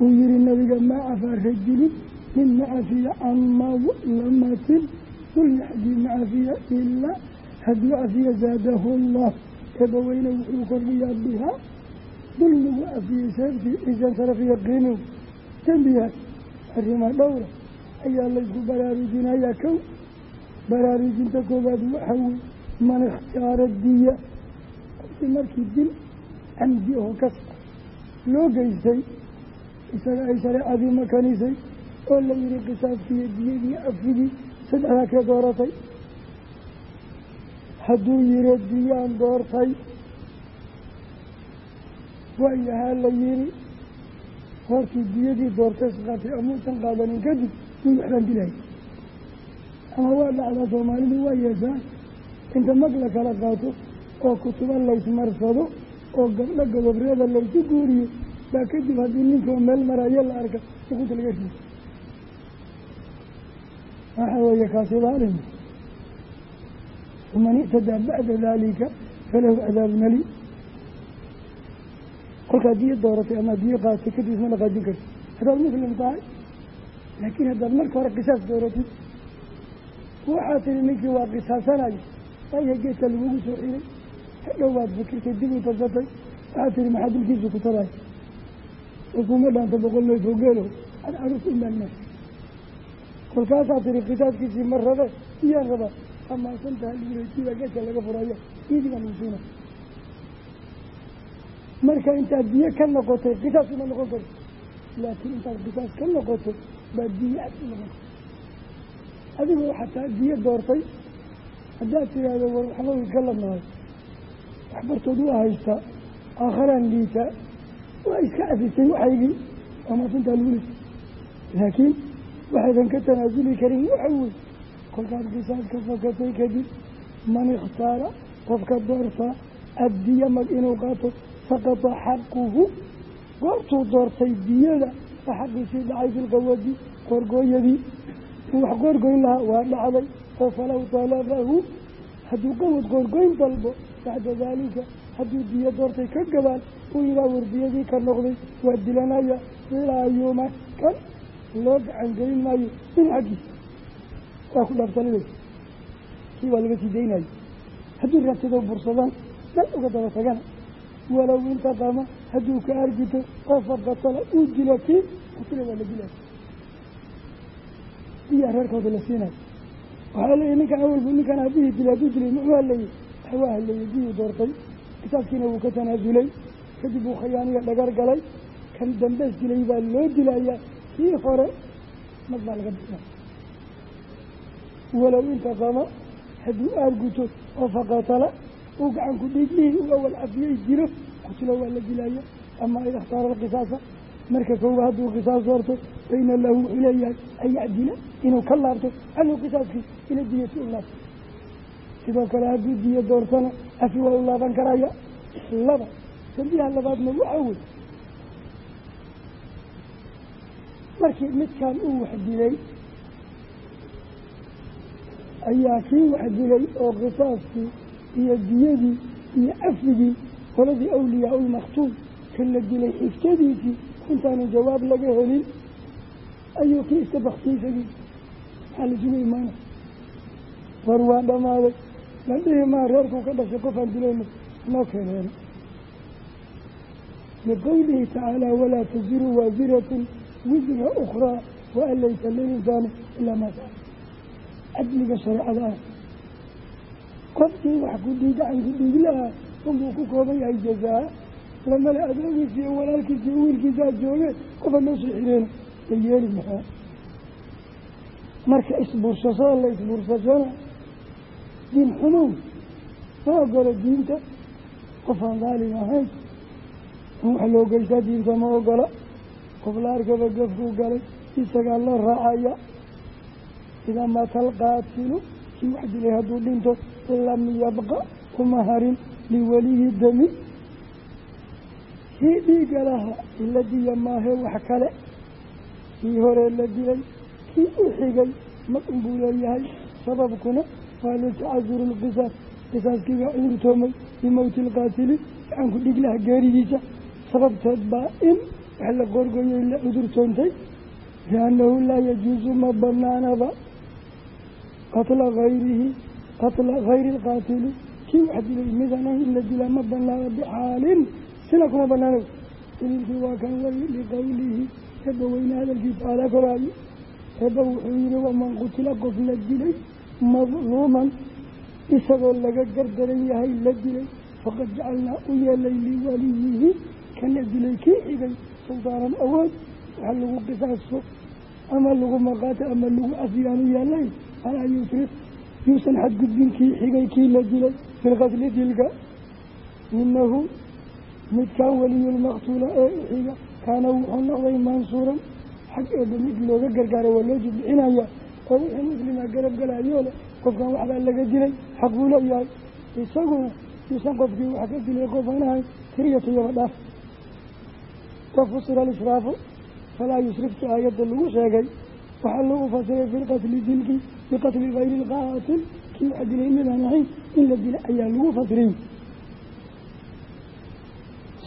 uu yihi nabiga maa cafaa rajulin min macafiya can madlamatin dulmi xaggii macafiya ilaa hadduu cafiya zaadahu allah eebaweyne wuxuu kordhiyaa bihaa dulmigu cafiyey seebtii ciisan sarafiya qiimiw dembiyaas arrima dhowra ayaa laysku baraarujinayaa kow baraarujinta koowaad waxa wey man ikhtaara diya qofkii markii dil camdi oo kas loo geystay isaga ay shareecadii makanisay oo la yihi qisaaskiiyo diyadii afigii saddexdaa kee dooratay hadduu yiro diyaan doortay waayahaa la yihi hortii diyadii doortay isqaatay amuusan qaadanin kadib in waxbaan dilay ama waa dhacdaa soomaalidu waa yeeshaan inta mag la kala qaato oo kutuba laysmarsado oo gabdho gababreeda laysu guuriyo baa kadib haddii ninkoo meel marayo la arka ukunta laga rido waxa weeye kaasi daalim waman ictadaa bacda daalika falahu cadaabun ali kolkaad diyo dooratay ama diyo qaatay kadib isma dhaqaajin karti haddaad muslim tahay laakiin haddaad marka hore qisaas dooratid waxaa tiri ninkii waa qisaasanayo waayo geedka lagugu soo xiray hadhow baad fikirtay dib u tarsatay waxaa tiri maxaa dilkiisu ku tabaay ukuma dhaanta boqol neef oo geelo ad carus imaanma kolkaasaa tiri qisaaskiisii ma rabe iyaan rabaa amaasantaha liilaysiibaa geedka laga furaya iidii baan usiina marka intaad diyo ka noqotay qisaas uma noqon karto. Laakiin intaad qisaas ka noqotay baa diyo aad u noqon karto. Adigoo xataa diyo doortay. Haddaad tiraahdo war waxba iska ladnahay waxbartood waa haystaa aakharaan liitaa waa iska afisay waxaygii amaasantaa lagu lisa laakiin waxaydan ka tanaasuli karin waxa wey kolkaad qisaas ka fakatay kadib man ikhtaara qofka doortaa addiya mag inuu qaato saqata xaquhu goortuu doortay diyada a xaqiisii dhacay filqawadi qoorgooyadii in wax qoorgoyn lahaa waa dhacday oo falow talabahu hadduu qawad qoorgoyn dalbo bacda daalika hadduu diyo doortay ka gabaan uu yihaa wardiyadii ka noqday waa dilanaya ilaa yuuma kan loo gacan gelin maayo in xaggiisa waa ku dhaaftalinaysa kii waa laga sii daynayo hadduu rabtado bursadan dal uga daba tagana walow intaqama hadduu ka argito oo faqatala uu dilo kii qutila waa la dilaya diyaa reerkooda la siinayo. Waxaa leeyahy ninkan awalbu ninkan aabihii dilay hadduu dilay muxuu haleeyey waa haleeyey diyuu doortay. Kitaabkiina wuu ka tanaasulay kadib uu khayaaniya dhagar galay. Kan dambeys dilay baa loo dilayaa. Kii hore mag baa laga bixina walow intaqama hadduu aarguto oo faqatala uu gacanku dhiiglihii u awal cafiyey dilo qutilo waa la dilaya ama ida ikhtaara alqisaasa marka kooba hadduu qisaas doorto bayna lahu wuxuu leeyahay an yacdila inuu ka laabto canhu qisaaskii ila diyati u laabto sidoo kale hadduu diyo doortana afi waa u laaban karaya laba dambiyaha labaadna waxaa wey markii midkaan uu wax ayaa kii wax dilay oo qisaaskii iyo diyadii iyo cafigii qoladii awliyaa ulmaktuum kan la dilay xigtadiisii intaanu jawaab laga helin. Ayuu kii iska baktiyey isagii maxaa laisugu imaana war waa dhamaaday la dhihi maa reerkuu ka dhashay qofaan dilayno noo keeneeno liqowlihi tacaala walaa taziru waasiratun wisra ukhraa waan laysa lilinsaani ilaa maa saca cadliga shareecada ah qofkii wax ku dhiig gacan ku dhiiglaha unbuu ku kooban yahay jazaa lamale adoogiisi iyo walaalkiisi iyo wiilkiisaa jooge qofa noo soo xireena la yeeli maxaa marka isbuursashada la isbuursashana diin xunuun ma ogola diinta qofaan daalim ahayn in wax loo geystaa diinta ma ogola qof la arkaba gafkuu galay isagaa loo raacaya idaa maata alqaatilu kii wax dilay hadduu dhinto lam yabqa uma harin liweliyi dami kii dhiiga lahaa ila diya maahe wax kale kii hore la dilay kii u xigay mag unbuu leeyahay sababkuna waa litacaduru lqisaas qisaaskiibaa cudurtoomay bimowti ilqaatili gacanku dhiglaha geeridiisa sababteed baa in wax la qorgoyay la cudurtoontay liannahu laa yajuusu ma banaanaba qatla hayrihi qatla hayri ilqaatili kii wax dilay midana in la dilaa ma banaana bixaalin sina kuma banaano daliilkii waa kan way liqowlihi eebba weyne hadalkii tacaala koraayo eebba wuxuu yihi waman qutila qof la dilay madluuman isagoo laga gardaran yahay la dilay faqad jacalnaa u yeelay liwaliyihi kana dilay kii xigay sultaanan awood waxa lagu qisaaso ama lagu maqaato ama lagu cafiyaanu yeelay alaa yusrif yuusan xadgudbin kii xigay kii la dilay bilqatli dilka inahu midkaan weliyulmaqtuula ee uxiga kaana wuxuu noqday mansuuran xag eeba mid looga gargaara waa loo jibixinaya oo wixii muslima garab galaayoo leh qofkan waxbaa laga dilay xaq buu leeyahay isaguna yuusan qofkii wax ka dilay qofaan ahayn tiriya toyoba dhaaf. Wa fusira alisraafu falaa yusrifki aayadda lagu sheegay waxaa lagu fasiray fi lqatli dilkii biqatli kayri ilqaatil kii wax dilay midaan ahayn in la dila ayaa lagu fasiriyey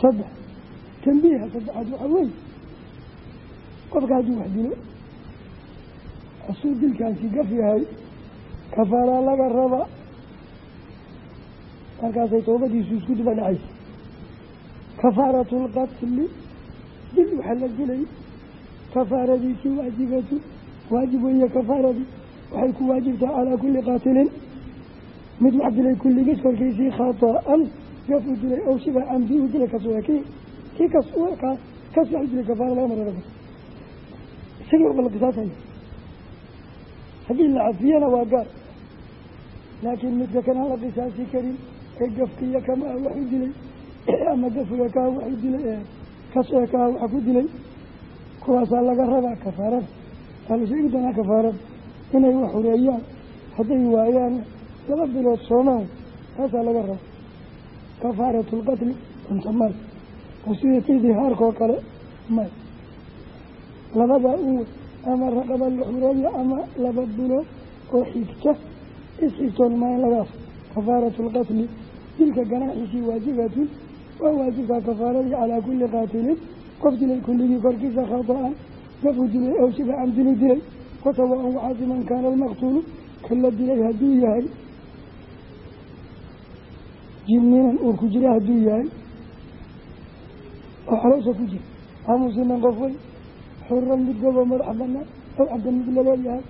saddex tambiiha saddexaad waxaa weeye qofka hadduu wax dilo asuu dilkaasi gaf yahay kafaaraa laga raba markaasay toobadiisu isku duba dhacaysa kafaaratu lqatli dil waxaa la dilay kafaaradiisii waajibatu waajib weeye kafaaradii waxay ku waajibtaa calaa kulli qaatilin mid wax dilay kulligiis korkiisii khata'an gaf u dilay ow shiba camdi u dilay kas kii kii kas kaa kas wax u dilay kafaara laga marara isagii uba la haddii la cafiyana waa gaar. Laakiin midka kan aan la qisaasi karin ee gafkiya kama ah wax u dilay ama gafiga kaa wax u dilay ee kaa wax ku dilay. Kuwaasaa laga rabaa kafaarada waa la sheegi doonaa kafaarada inay wax horeeyaan hadday waayaan laba bilood soomaan taasaa laga raba kafaaratu lqatli unta may oo sida tidihaarkoo kale may labadaa uwe ama raqaba la xureeya ama laba bilood oo xigta isxigtoon maayn lagaas kafaaratu lqatli dilka ganaaxiisii waajibatun waa waajibkaa kafaaradii calaa kulli qaatilin qof dilay kulligii korkiisa khata-an gafu dilay ow shiba camdilu dilay watawaan waxaasi man kaana almaqtuulu kan la dilay hadduu yahay jinninan uur ku jira hadduu yahay oo xaloosha ku jira aamusinan qof wey xuran mid gobo madax banaan aw cabdan mid la leeyahay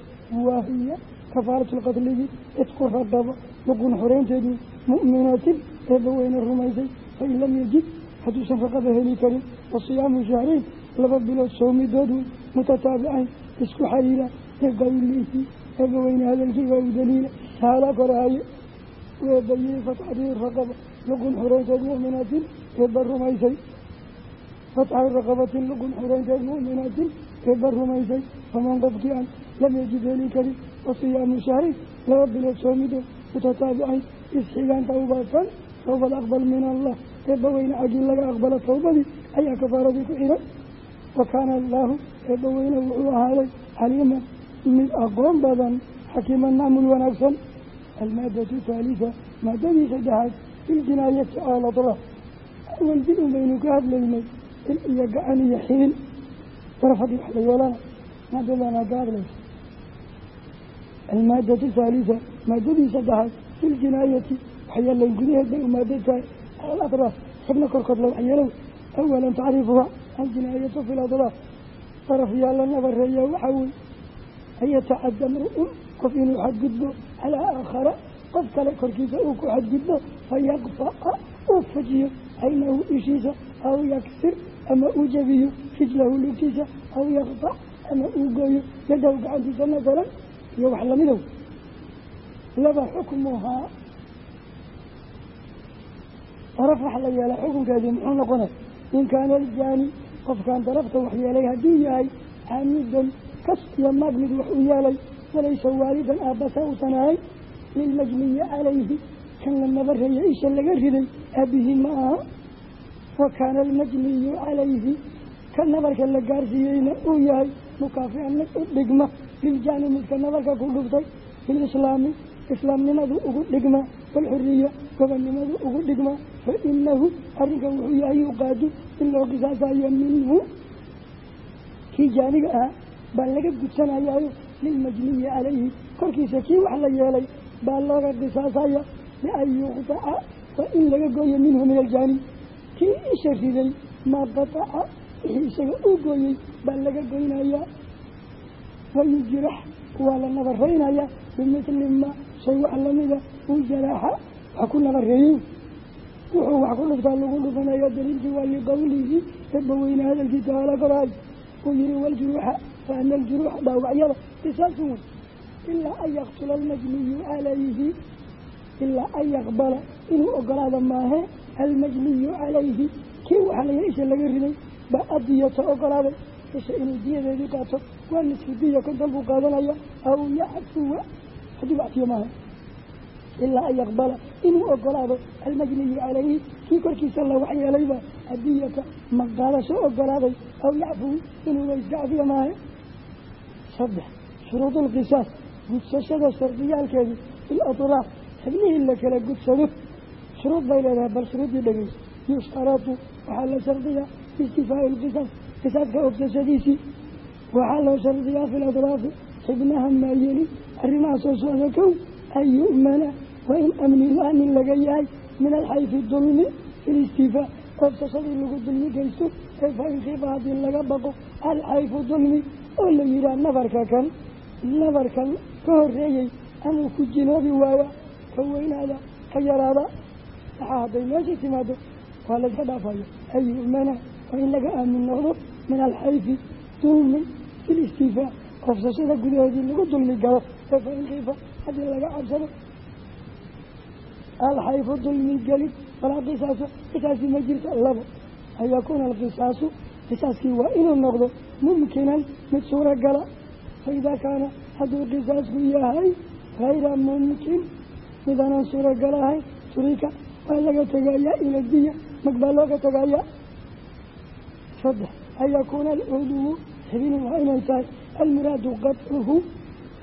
waahiya kafaaratu lqatligii idku raqaba luqun xoreynteedii mu'minatin eebba weyne rumaysay fain lam yajid hadduusan raqaba heli karin wasiyaamu shahrayn laba bilood soomidood wey mutataabicayn isku xariira liqawlihi eebba weyne hadalkiiba u daliila taala korahaye weebayey fatxadii raqaba luqun xoreynteed mu'minaatin eebba rumaysay fatxa raqabatin luqun xoreynteed mu'minaatin eebba rumaysay faman qofkii aan lam yajid heli karin wasiyaamu shahrayn laba bilood soomidood mutataabicayn isxigaan tawbatan tawbad aqbal min allah eebba weyne xaggii laga aqbalo tawbadii ayaa kafaaradii ku xihan wa kaana allaahu weyne wuxuu ahaaday xaliiman mid aqoon badan xakiiman maamul wanaagsan almaadatu thaalitha maadadii saddexaad filjinaayati aaladra awal dil un baynu ka hadlaynay il iyo gacan iyo xidin daraf haddii wax la yeelana maadadanaa ka hadlaysa almaadatu thaalitha maadadii saddexaad filjinaayati waxyeelayn gudaheed bay umaado tahay alatraaf xibno korkood la waxyeelow awalan tacriifuha aljinaayatu fi ladraaf daraf. Yaalla nabareeya waxaa an yatacadda mru-un qof inuu xadgudbo calaa aakhara qof kale korkiisa uu ku xadgudbo fayaqfa'a uu fujiyo aynahu ishiisa aw yaksir ama uu jabiyo rijlahu lugtiisa aw yaqtac ama uu gooyo yadahu gacantiisa masalan iyo wax lamidow laba xukmuhaa daraf wax la yeela xukunkeedii muxuu noqonay in kaana aljaani qofkaan darafta waxyeelay hadduu yahay caamidan kas iyo maag mid wax u yeelay walaysa waalidan aabbasa uusan ahayn lilmajniyi calayhi kan la nabareeya isha laga riday aabihii ma aha. Wa kaana almajniyu calayhi kan nabarka la gaarsiiyeyna uu yahay mukaafican mid u dhigma liljaani midka nabarka ku dhuftay bilislaami islaamnimadu ugu dhigma walxuriya gobonnimadu ugu dhigma fa inahu arrinkan wuxuu yahay yuqaadu in loo qisaasayo minhu kii jaaniga ahaa baa laga gudsanayaayo lilmajniyi calayhi korkiisa kii wax la yeelay baa looga qisaasaya bian yuqtaca waa in laga gooyo minhu min aljaani. Kii isha riday maa qataca wixii isaga uu gooyey baa laga goynayaa wayujrax waa la nabaraynayaa bimithli ma shay wax lamida uu jaraaxa wax ku nabareeyey wuxuu wax ku dhuftaa lagu dhufanaya daliilkii waa liqowlihi eebba weyne hadalkii taala koraay uu yihi waljuruuxa fa ana aljuruuxa dhaawacyada qisaasun wey ilaa an yaqtula almajniyu calayhi ilaa an yaqbala inuu ogolaada maahe almajniyu calayhi kii waxaa laya isha laga riday baa adiyata ogolaaday isha inuu diyadeedii qaato waa nisfu diya konton buu qaadanaya aw yacfuwa haddii wacfiyo maaha ilaa an yaqbala inuu ogolaado almajniyu calayhi kii korkiisa la waxyeelayba adiyata maqaadasho ogolaaday aw yacfuw inuu waysgacfiya maahe saddex shuruud alqisaas gudsashada shardiyaalkeedii fil atraaf xibnihii la kala gudsado. Shuruud bay leedahay bal shuruuddii dhegeyso yushtaratu waxaa la shardiyaa biistifaa'i lqisaas qisaaska ogsashadiisii waxaa loo shardiyaa fi ladraafi xibnaha maayelin arrimaha soo socda kow an yu'mana waa in amni la-anin laga yahay min alxayfi dulmi filistifaa ogsashadii lagu dulmi geysto ee fa in kiifa haddii laga baqo alxayfu dulmi oo la yihaah nabarka kan nabarkan ka horeeyey amuu ku jinoobi waaya ka weynaada ka yaraada. Waxaa hadday meesha timaado waa layska dhaafayo an waa in laga aamin noqdo min alxayfi dulmi filistifaa ofsashada gudaheedii lagu dulmi galo ee fa in kiifa haddii laga cabsado. Alxayfu dulmi gelin falaa qisaaso qisaasi ma jirta labo. An yakuuna alqisaasu qisaaskii waa inuu noqdo mumkinan mid suuragala fa idaa kaana hadduu qisaasku yahay hayra mumkin midaanan suuragal ahayn surika waa laga tegayaa ila diya mag baa looga tegayaa saddex an yakuuna alcuduwu xibini waa inay tahay almuraadu qadcuhu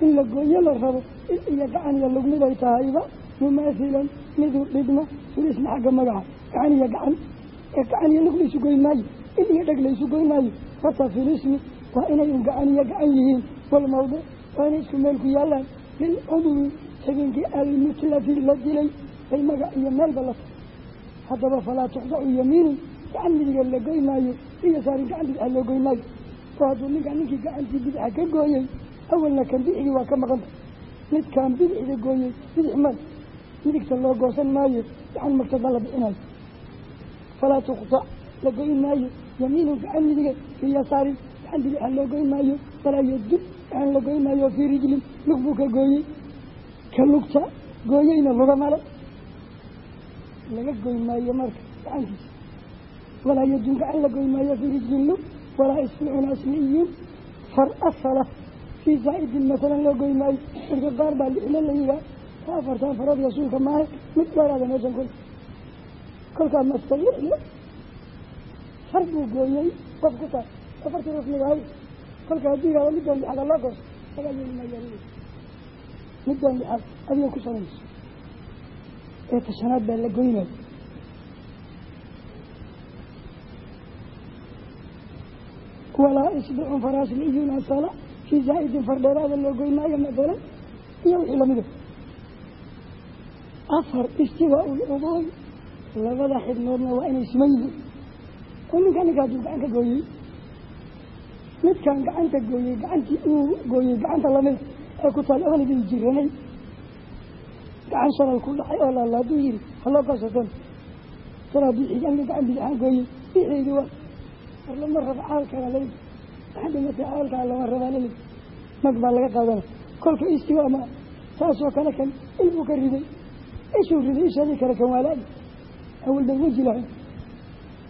in la gooyo la rabo il iyo gacan iyo lug mid ay tahayba mumaathilan miduu dhigma filisma xagga magaca gacan iyo gacan gacan iyo lug laysu goyn maayo il iyo dheg laysu goyn maayo hata filismi waa inay gacan iyo gacan yihiin. Walmawdic waa inay isku meel ku yaalaan lilcudwi xibinkii almutlati la dilay bay magac iyo meelba la tahay. Haddaba falaa tuqdacu yamiinun gacan midiga la goy maayo iyo saarin gacan bidxa loo goy maayo oo hadduu ninkaa ninkii gacantii bidxa ka gooyey awalna kan bixigii waa ka maqanta midkaan bidixda gooyey bidix mal midigta loo goosan maayo gacan la bixinayo falaa tuqtac la goyn yamiinun gacan midige fii yasaarin gacan bidixa loo goyn maayo walaa yadun gacan la goyn maayo fii rijlin lug buu ka gooyey ka lugta gooyeyna luga male laga goyn maayo marka gacantiisa walaa yadun gacan la goyn maayo fii rijlin lug walaa isbuucun asliyun far asala fii zaa'idin masalan loo goyn maayo dadka qaar baa lixlo la yihaa ka afartan farood mid dheeraada meeshan kol kolkaa far buu gooyey qof ku taay afartii rufniga hay kolka haddii yihahdo middan lixada loo gooso maayaa middan lixaad adiga ku samayso ee tashanaad baa la goynaya walaa isbicun faraasliyun asala fii zaa'idin fardheeraada loo goyn maayo masalan iyo wixii lamida afar istiwaa ulcuduy labada xidnoodna waa inay siman yihiin oo ninka hadduu gacan ka gooyey midkaan gacanta gooyey gacantii uu gooyey gacanta lamida ee ku taal oonigii jiranay. Gacan shalal ku dhacay oo laala hadduu yihi haloo kasaton salaa biixii anka gacan bidixaan gooyey biixeydii waa war lama raba caalkana lay gacan dhimatay caalkaa lama rabaa lali mag baa laga qaadana kolka istiwa ma saasoo kale kan il buu ka riday. Ishuu riday ishadii kale kan awal bay weji lahayn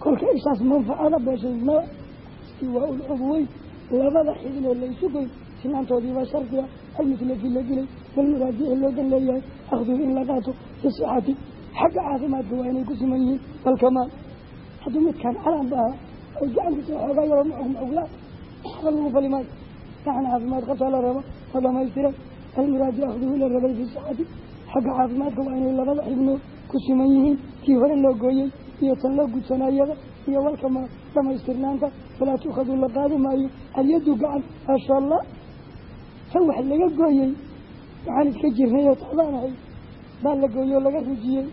kolka ishaas manfacada beeshay ma istiwaa ulcudweyn labada xidinoo laysu goyn sinaantoodiibaa shardiga almutlaki la dilay walmuraajici loogan leeyahay akhduu in la qaato fi sixati xagga caafimaadka waa inay ku siman yihiin walkamaal hadduu midkaan calaan ba aha ay gacantiisa waxoogaa yaro mucug mucuglaa waxba lagu fali maayo. Gacan caafimaad qabtaa la rabo oo dhamaystiran almuraajic akhduhu la rabay fi sixati xagga caafimaadka waa inay labada xibnood ku siman yihiin kii hore loo gooyey iyo tan loo gudsanayada iyo walkamaal dhamaystirnaanta falaa tuukhadu la qaadi maayo. Alyaddu gacan ashalla tan wax laga gooyey gacan iska jirnay oo tacdaan ahay baa la gooyey oo laga rujiyey.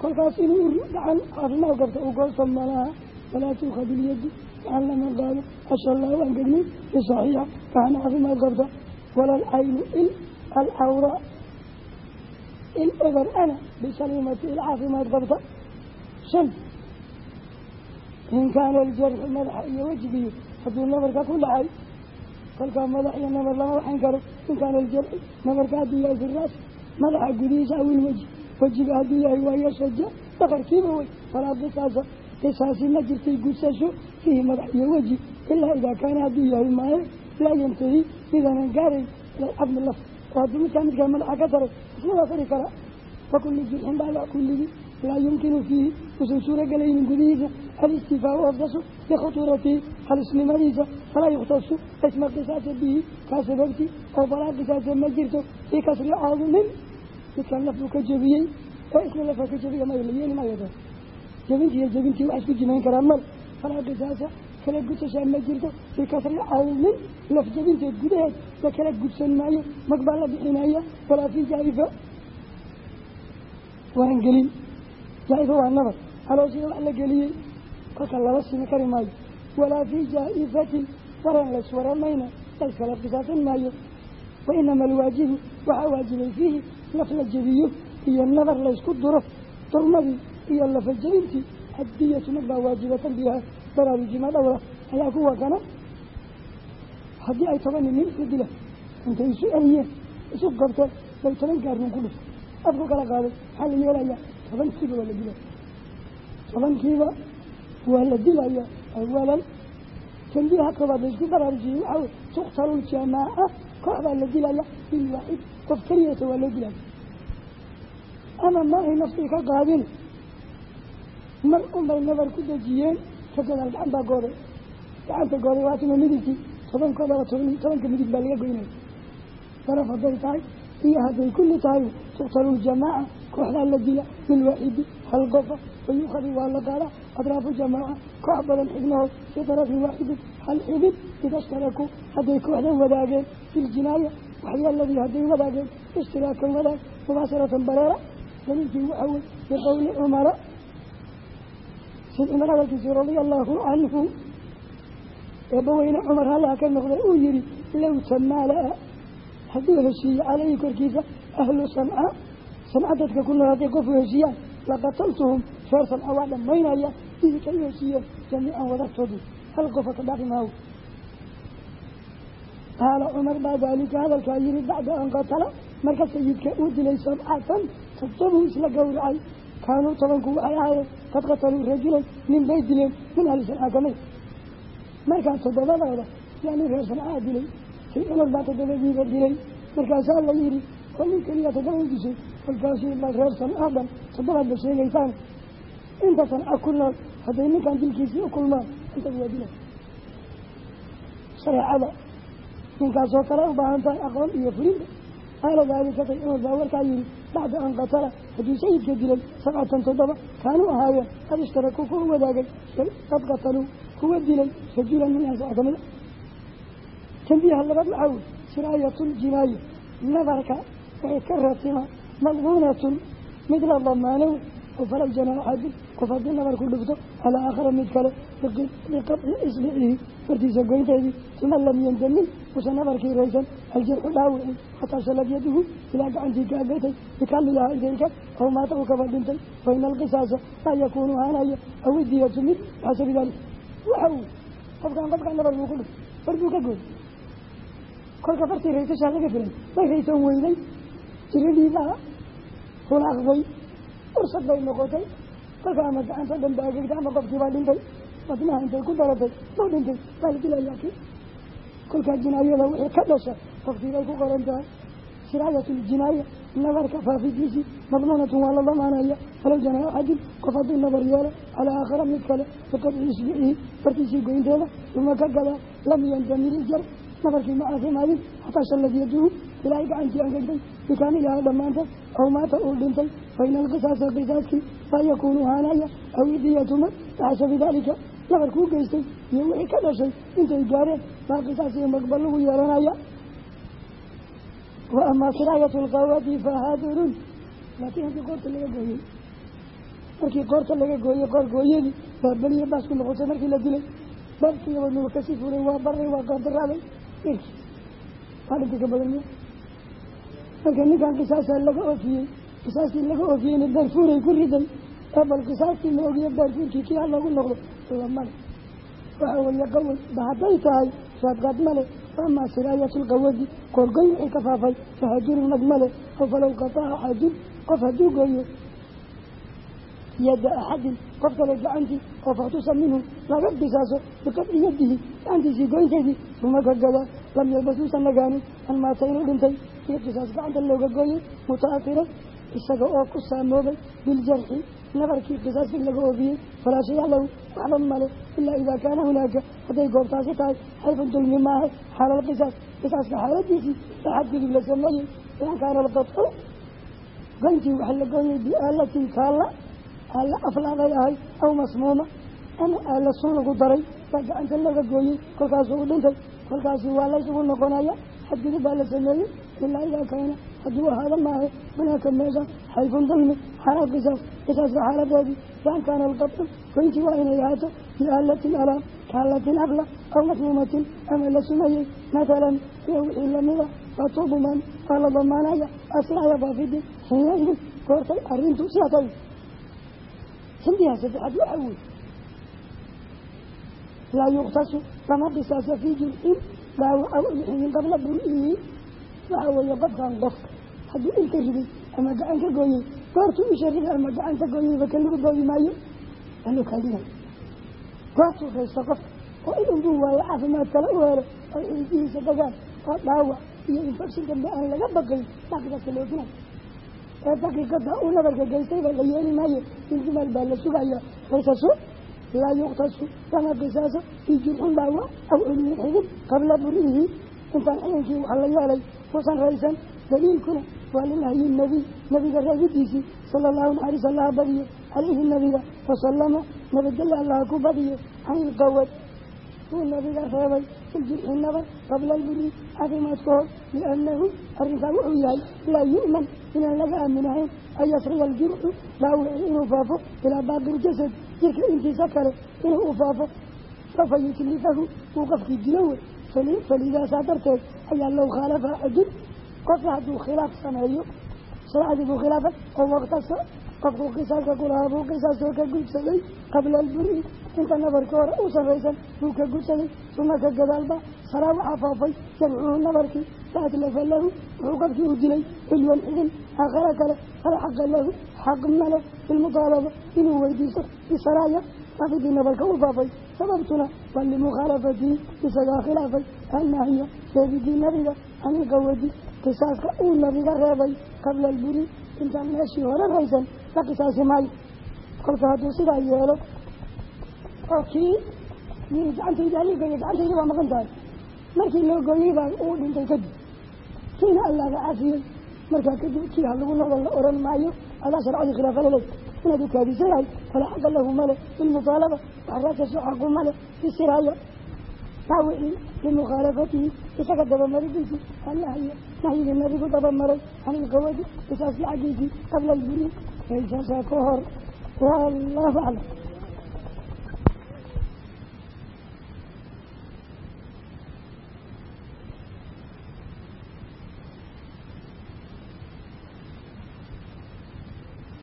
Kolkaas inuu gacan caafimaad qabta uu goosta malaha walaa tuukhadu lyaddu gacan lama qaado. Ashalla waan gegnin fi saxiixa gacan caafimaad qabta. Wala alcaynu il alcawra il eber ana bisalimati il caafimaad qabta shan in kaana aljarxu madaxa iyo wejigiyo hadduu nabarka ku dhacay kolkaa madax iyo nabar lama waxayn karo. In kaana aljarxu nabarka hadduu yahay fi raas madaxa gudihiisa awil weji wejiga hadduu yahay waa yashaja dhakarkiiba wey. Walaa qisaasa qisaasi ma jirtay gudsasho fiihi madax iyo weji. Ilaa idaa kaana hadduu yahay maaye laa yantahi midaanan gaarayn ilal cadmi laf. Oo hadduu midkaa midkaa madaxa ka taray isna waa fari karaa wakulli jirxin dhaawac kulligii laa yumkinu fiihi usan suuragelaynin gudihiisa alistifaau afdasu bikhutuuratihi halisnimadiisa falaa yukhtasu isma qisaasa bihi kaa sababti oo falaa qisaasa ma jirto fii kasri caadumin midkaan lafuu ka jebiyey oo isna lafaa ka jebiya mayo la yeeli maayo taas jebintii iyo jebintii wax isku jimayn karaa mal falaa qisaasa kala gudsashaa ma jirto fii kasri caadumin laf jebinteed gudaheed la kala gudsan maayo mag la bixinaya walaa fii warangelin jaa-ifa waa nabar calooshiida wax la geliyey kolka laba simi kari maayo. Walaa fii jaa-ifatin waran layswaramayna layskala qisaasan maayo. Wa inama alwaajibu waxaa waajibay fiihi laf la jebiyo iyo nabar laysku duro durmadii iyo lafa jebintii addiyatu mag baa waajibatan biha baraarujima dhowra ayaa kuwa kana haddii ay toban nin isla dila intay isu eriyeen isu qabteen bay toban gaaruun ku dhufta afku kala qaaday maxaa la tobankiiba waa la dilaya tobankiiba waa la dilaya awalan tanbiiha koobaad laysku baraarujiyey waxaa wey tuqtalu ljamaaca koox baa la dilaya bil waaxid qof keliyata waa loo dilaya. Ama maahay naftii ka qaadin. Mar unbay nabar ku dejiyeen ka gadaal gacan baa gooday gacanta gooday waatuma midigtii tobankoodaba toban tobanka midig baa laga goynaya daraf hadday tahay iyo hadday kulli tahay tuqtalu ljamaaca kooxdaa la dila bilwaaxidi hal qofa wayuukhadi waa la qaadaa atraafu jamaaca koox badan xibnahood bitarafin waaxidin hal xibin ishtarakuu hadday kooxdan wadaageen filjinaaya waxyaaladii hadday wadaageen ishtiraakan wadaag mubaasharatan bareera daliilkii waxaa wey biqowli cumara sid cumar hadalkiisii radia allaahu canhu eebbaweyne cumar hallaha ka noqday uu yihi low tamaala-a hadduu heshiiyo caleyhi korkiisa ahlu sanca sanca dadka ku nool hadday qofu heshiiyaan laqataltuhum reer sanca waa dhammaynaya sidii kay u heshiiyeen jamiican wadartoodu hal qofa ka dhaqi maawo qaala cumar baa daalika hadalkaa yihi bacda an qatala marka sayidka uu dilay sabcatan todobuu isla gowracay kaanuu tobanku waxay ahaayeen qad qataluu rajulan nin bay dileen min ahli sanca ka mid markaa toddobadooda yaani reer sancaa dilay say cumar baa toddobadiiba dilay markaasaa la oo nin keliya toddoba kolkaasuu bal reer sancaa dhan toddobaad ba sheegaysaan? Inta sanca ku nool hadday ninkan dilkiisii u kulmaan intaas waa dila shareecada ninkaasoo kale u baahan tahay aqoon iyo fulinba qaala daalika say cumar baa warkaa yihi bacda an qatala hadduu sayidka dilay sabcatan toddoba kaanuu ahaayeen qad ishtarakuu kuwa wadaagay qad qataluu kuwa dilay rajulan min ahli kamida tanbiiha labaad waxaa wey siraayatuljinaaya nadarka waxay ka ratima madmuunatun mid la damaano wey oo falow janaaxadin qof haddii nabarku dhufto calaa aakhara mid kale biqadci islicihi fartiisa goynteedii uma lam yandamin usan nabarkii raysan aljarxu dhaawici xataa shalad yaduhu ilaa gacantii ka agatay bikalilaha idayka aw maata uu kaba dhintay faina alqisaasa laa yakuunu haanaya aw idiyatu mid bixasabi dalik waxa uu qofkaan qofkaan nabar buu ku dhuftay far buu ka gooy kolka fartii raysashaa laga hulaaqday ursad bay noqotay. Kolka ama gacanta dhan ba agegta ama qofkiibaa dhintay. Wadnaha intay ku daratay buu dhintay. Waa la dilayaa ki kolkaa jinaayada wixii ka dhasha qofkiibay ku qoran tahay siraayatuljinaaya nabarka faafidiisii madmuunatun waa la damaanaya falow janaa axadin qof hadduu nabar yeelo calaa aakhara mid kale biqadci isbicihi fartiisii goynteeda uma ka gadaa lam yandamir iljar nabarkii ma caafimaadin xataa shallad yaduhu ilaahay gacantii angegtay bikaamilaha dhammaanteed aw maata uu dhintay faina alqisaasa qisaaskii laa yakuunu haanaya aw idiyatuma bixasabi daalika nabarkuu geystay iyo wixii ka dhashay intay gaareen baa qisaas iyo yeelanaya. Wa amaa siraayatu lqawadi fa hadirun laakiin haddii qoorta laga gooyey markii qoorta laga gooyey qoor gooyadii baa beliya baas ku noqotay markii la dilay. Baabkiiya wadnuga ka sii fulay waa baray waa qadaraaday irki waa dhinta ka badan marka ninkan qisaasaa laga oofiyey qisaastii laga oofiyeyna daarfuuray ku riday ee bal qisaastii la ogiyo daarfuurkii kii ha loogu noqdo? Lamale waxa weeye qawad ba hadday tahay raadqaad male. Amaa siraayatulqawadi qoorgoyn wixii ka faafay. Fahajurun nag male. Oo falow qataca axadun qof hadduu gooyo. Yadda axadin qof kale gacantii oo faktusa minhu laga qisaaso biqadci yadihi gacantiisii goynteedii uma ka gadaa lam yalbas uusan nagaanin an dhintay iyo qisaas gacanta looga gooyey mutaahiran isaga oo ku saamoobay biljarxi nabarkii qisaaskii laga oofiyey falaa shaya lahu waxba male ilaa idaa kaana hunaaka hadday goobtaasi tahay xayfun dulmi maahe xaala alqisaas qisaaska xaaladiisii axadgudub la sameeyey in kaana alqadcu goyntii waxa la gooyey biaalatin taalla aalla aflaaday ahay aw masmuuma ama aalla sun lagu daray baa gacanta laga gooyey kolkaasuu u dhintay kolkaasi waa laysugu noqonaya xadgudub baa la sameeyey ilaa idaa kaana hadduu ahaada maahe hunaaka meesha xayfun dulmi xaala qisaas qisaaska xaaladeedii waan kaana alqadcu goyntii waa inay ahaato biaalatin alaam kaalatin afla aw masmuumatin ama la sumayey mathalan iyo wixii lamida fatuduman waa la damaanaya asraaya faafidi xiinaidin goortay arrintu sidaa tahay. Hindiha saddexaad waxa wey laa yuktasu lama qisaasa fii jurxin dhaawaca udxinin qabla buri'ihi waxa weeye qofkan qofka hadduu ilka riday ama gacan ka gooyey goortuu isha riday ama gacan ka gooyeyba ka lagu gooyi maayo? Waa loo kaadinayo goortuu raysto qofka oo in unbuu waayo caafimaad kale u helo ay xidihiisa dagaan oo dhaawac iyo infection dambe aan laga baqayn daqiiqadka loofinayo ee daqiiqada uu nabarka geystayba la yeeli maayo intimaal baa la sugaya raysaso laa yuktasu lama qisaaso fii jurxin dhaawac aw cudwin xidid qabla buri'ihi intaan ciidankii wax la yeelay kuusan raysan daliilkuna waa linahyi nabiy nabiga reebidiisii sala allahu naxariis allaha badiyo calayhi nabiga wasalama nabadgelya allaha ku badiyo can ilqawad wuu nabiga reebay iljurxi nabar qabla alburi caafimaadka hor liannahu arrinkaa wuxuu yahay laa yu'man inaan laga aaminahayn an yasriya aljurxu dhaawici inuu faafo ilaa baaqi ljasad jirka intiisa kale inuu u faafo safa yutlifahu uu qofkii dilo falidaasaa darteed ayaa low khaalafa axadun qofka hadduu khilaaf sameeyo shareecadii buu khilaafay oo waqtasa qofkuu qisaaska kulahaa buu qisaasoo ka gudsaday qabla alburi inta nabarkii hore u sarraysan buu ka gudsaday suma ka gadaalba saraa waxaa faafay jabcuhu nabarkii faatlafa lahu wuxuu qofkii u dilay xilwan xidin aakhara kale hal xaqa lahu xaq male bilmutaalaba inuu weydiisto bisaraaya faafidii nabarka u faafay sababtuna waa limukhaalafatihi isagaa khilaafay annahya sheegidii nabiga anilqawadi qisaaska uu nabiga reebay qabla alburi intaan meeshii hore raysan la qisaasi maayo. Kolka hadduu sidaa yeelo oo kii gacantayda aligoyo gacantayda baa maqan tahay. Markii loo gooyey baa uu dhintay kadib. Kiina allaaba cafiyey markaa kadib kii ha lagu noqdo la oran maayo adaa sharcadii khilaafa laleey inaad ukaadisan yahay falaa xaqa lahu male bilmutaalaba waxraasasho xaqu male bisiraaya taa wixii limukhaalafatihi isaga dabamaridiisii annahyo nahyigii nabigu dabamaray canilqawadi qisaasii xaggiisii qabla alburi faysaasaa ka hor wallahu aclam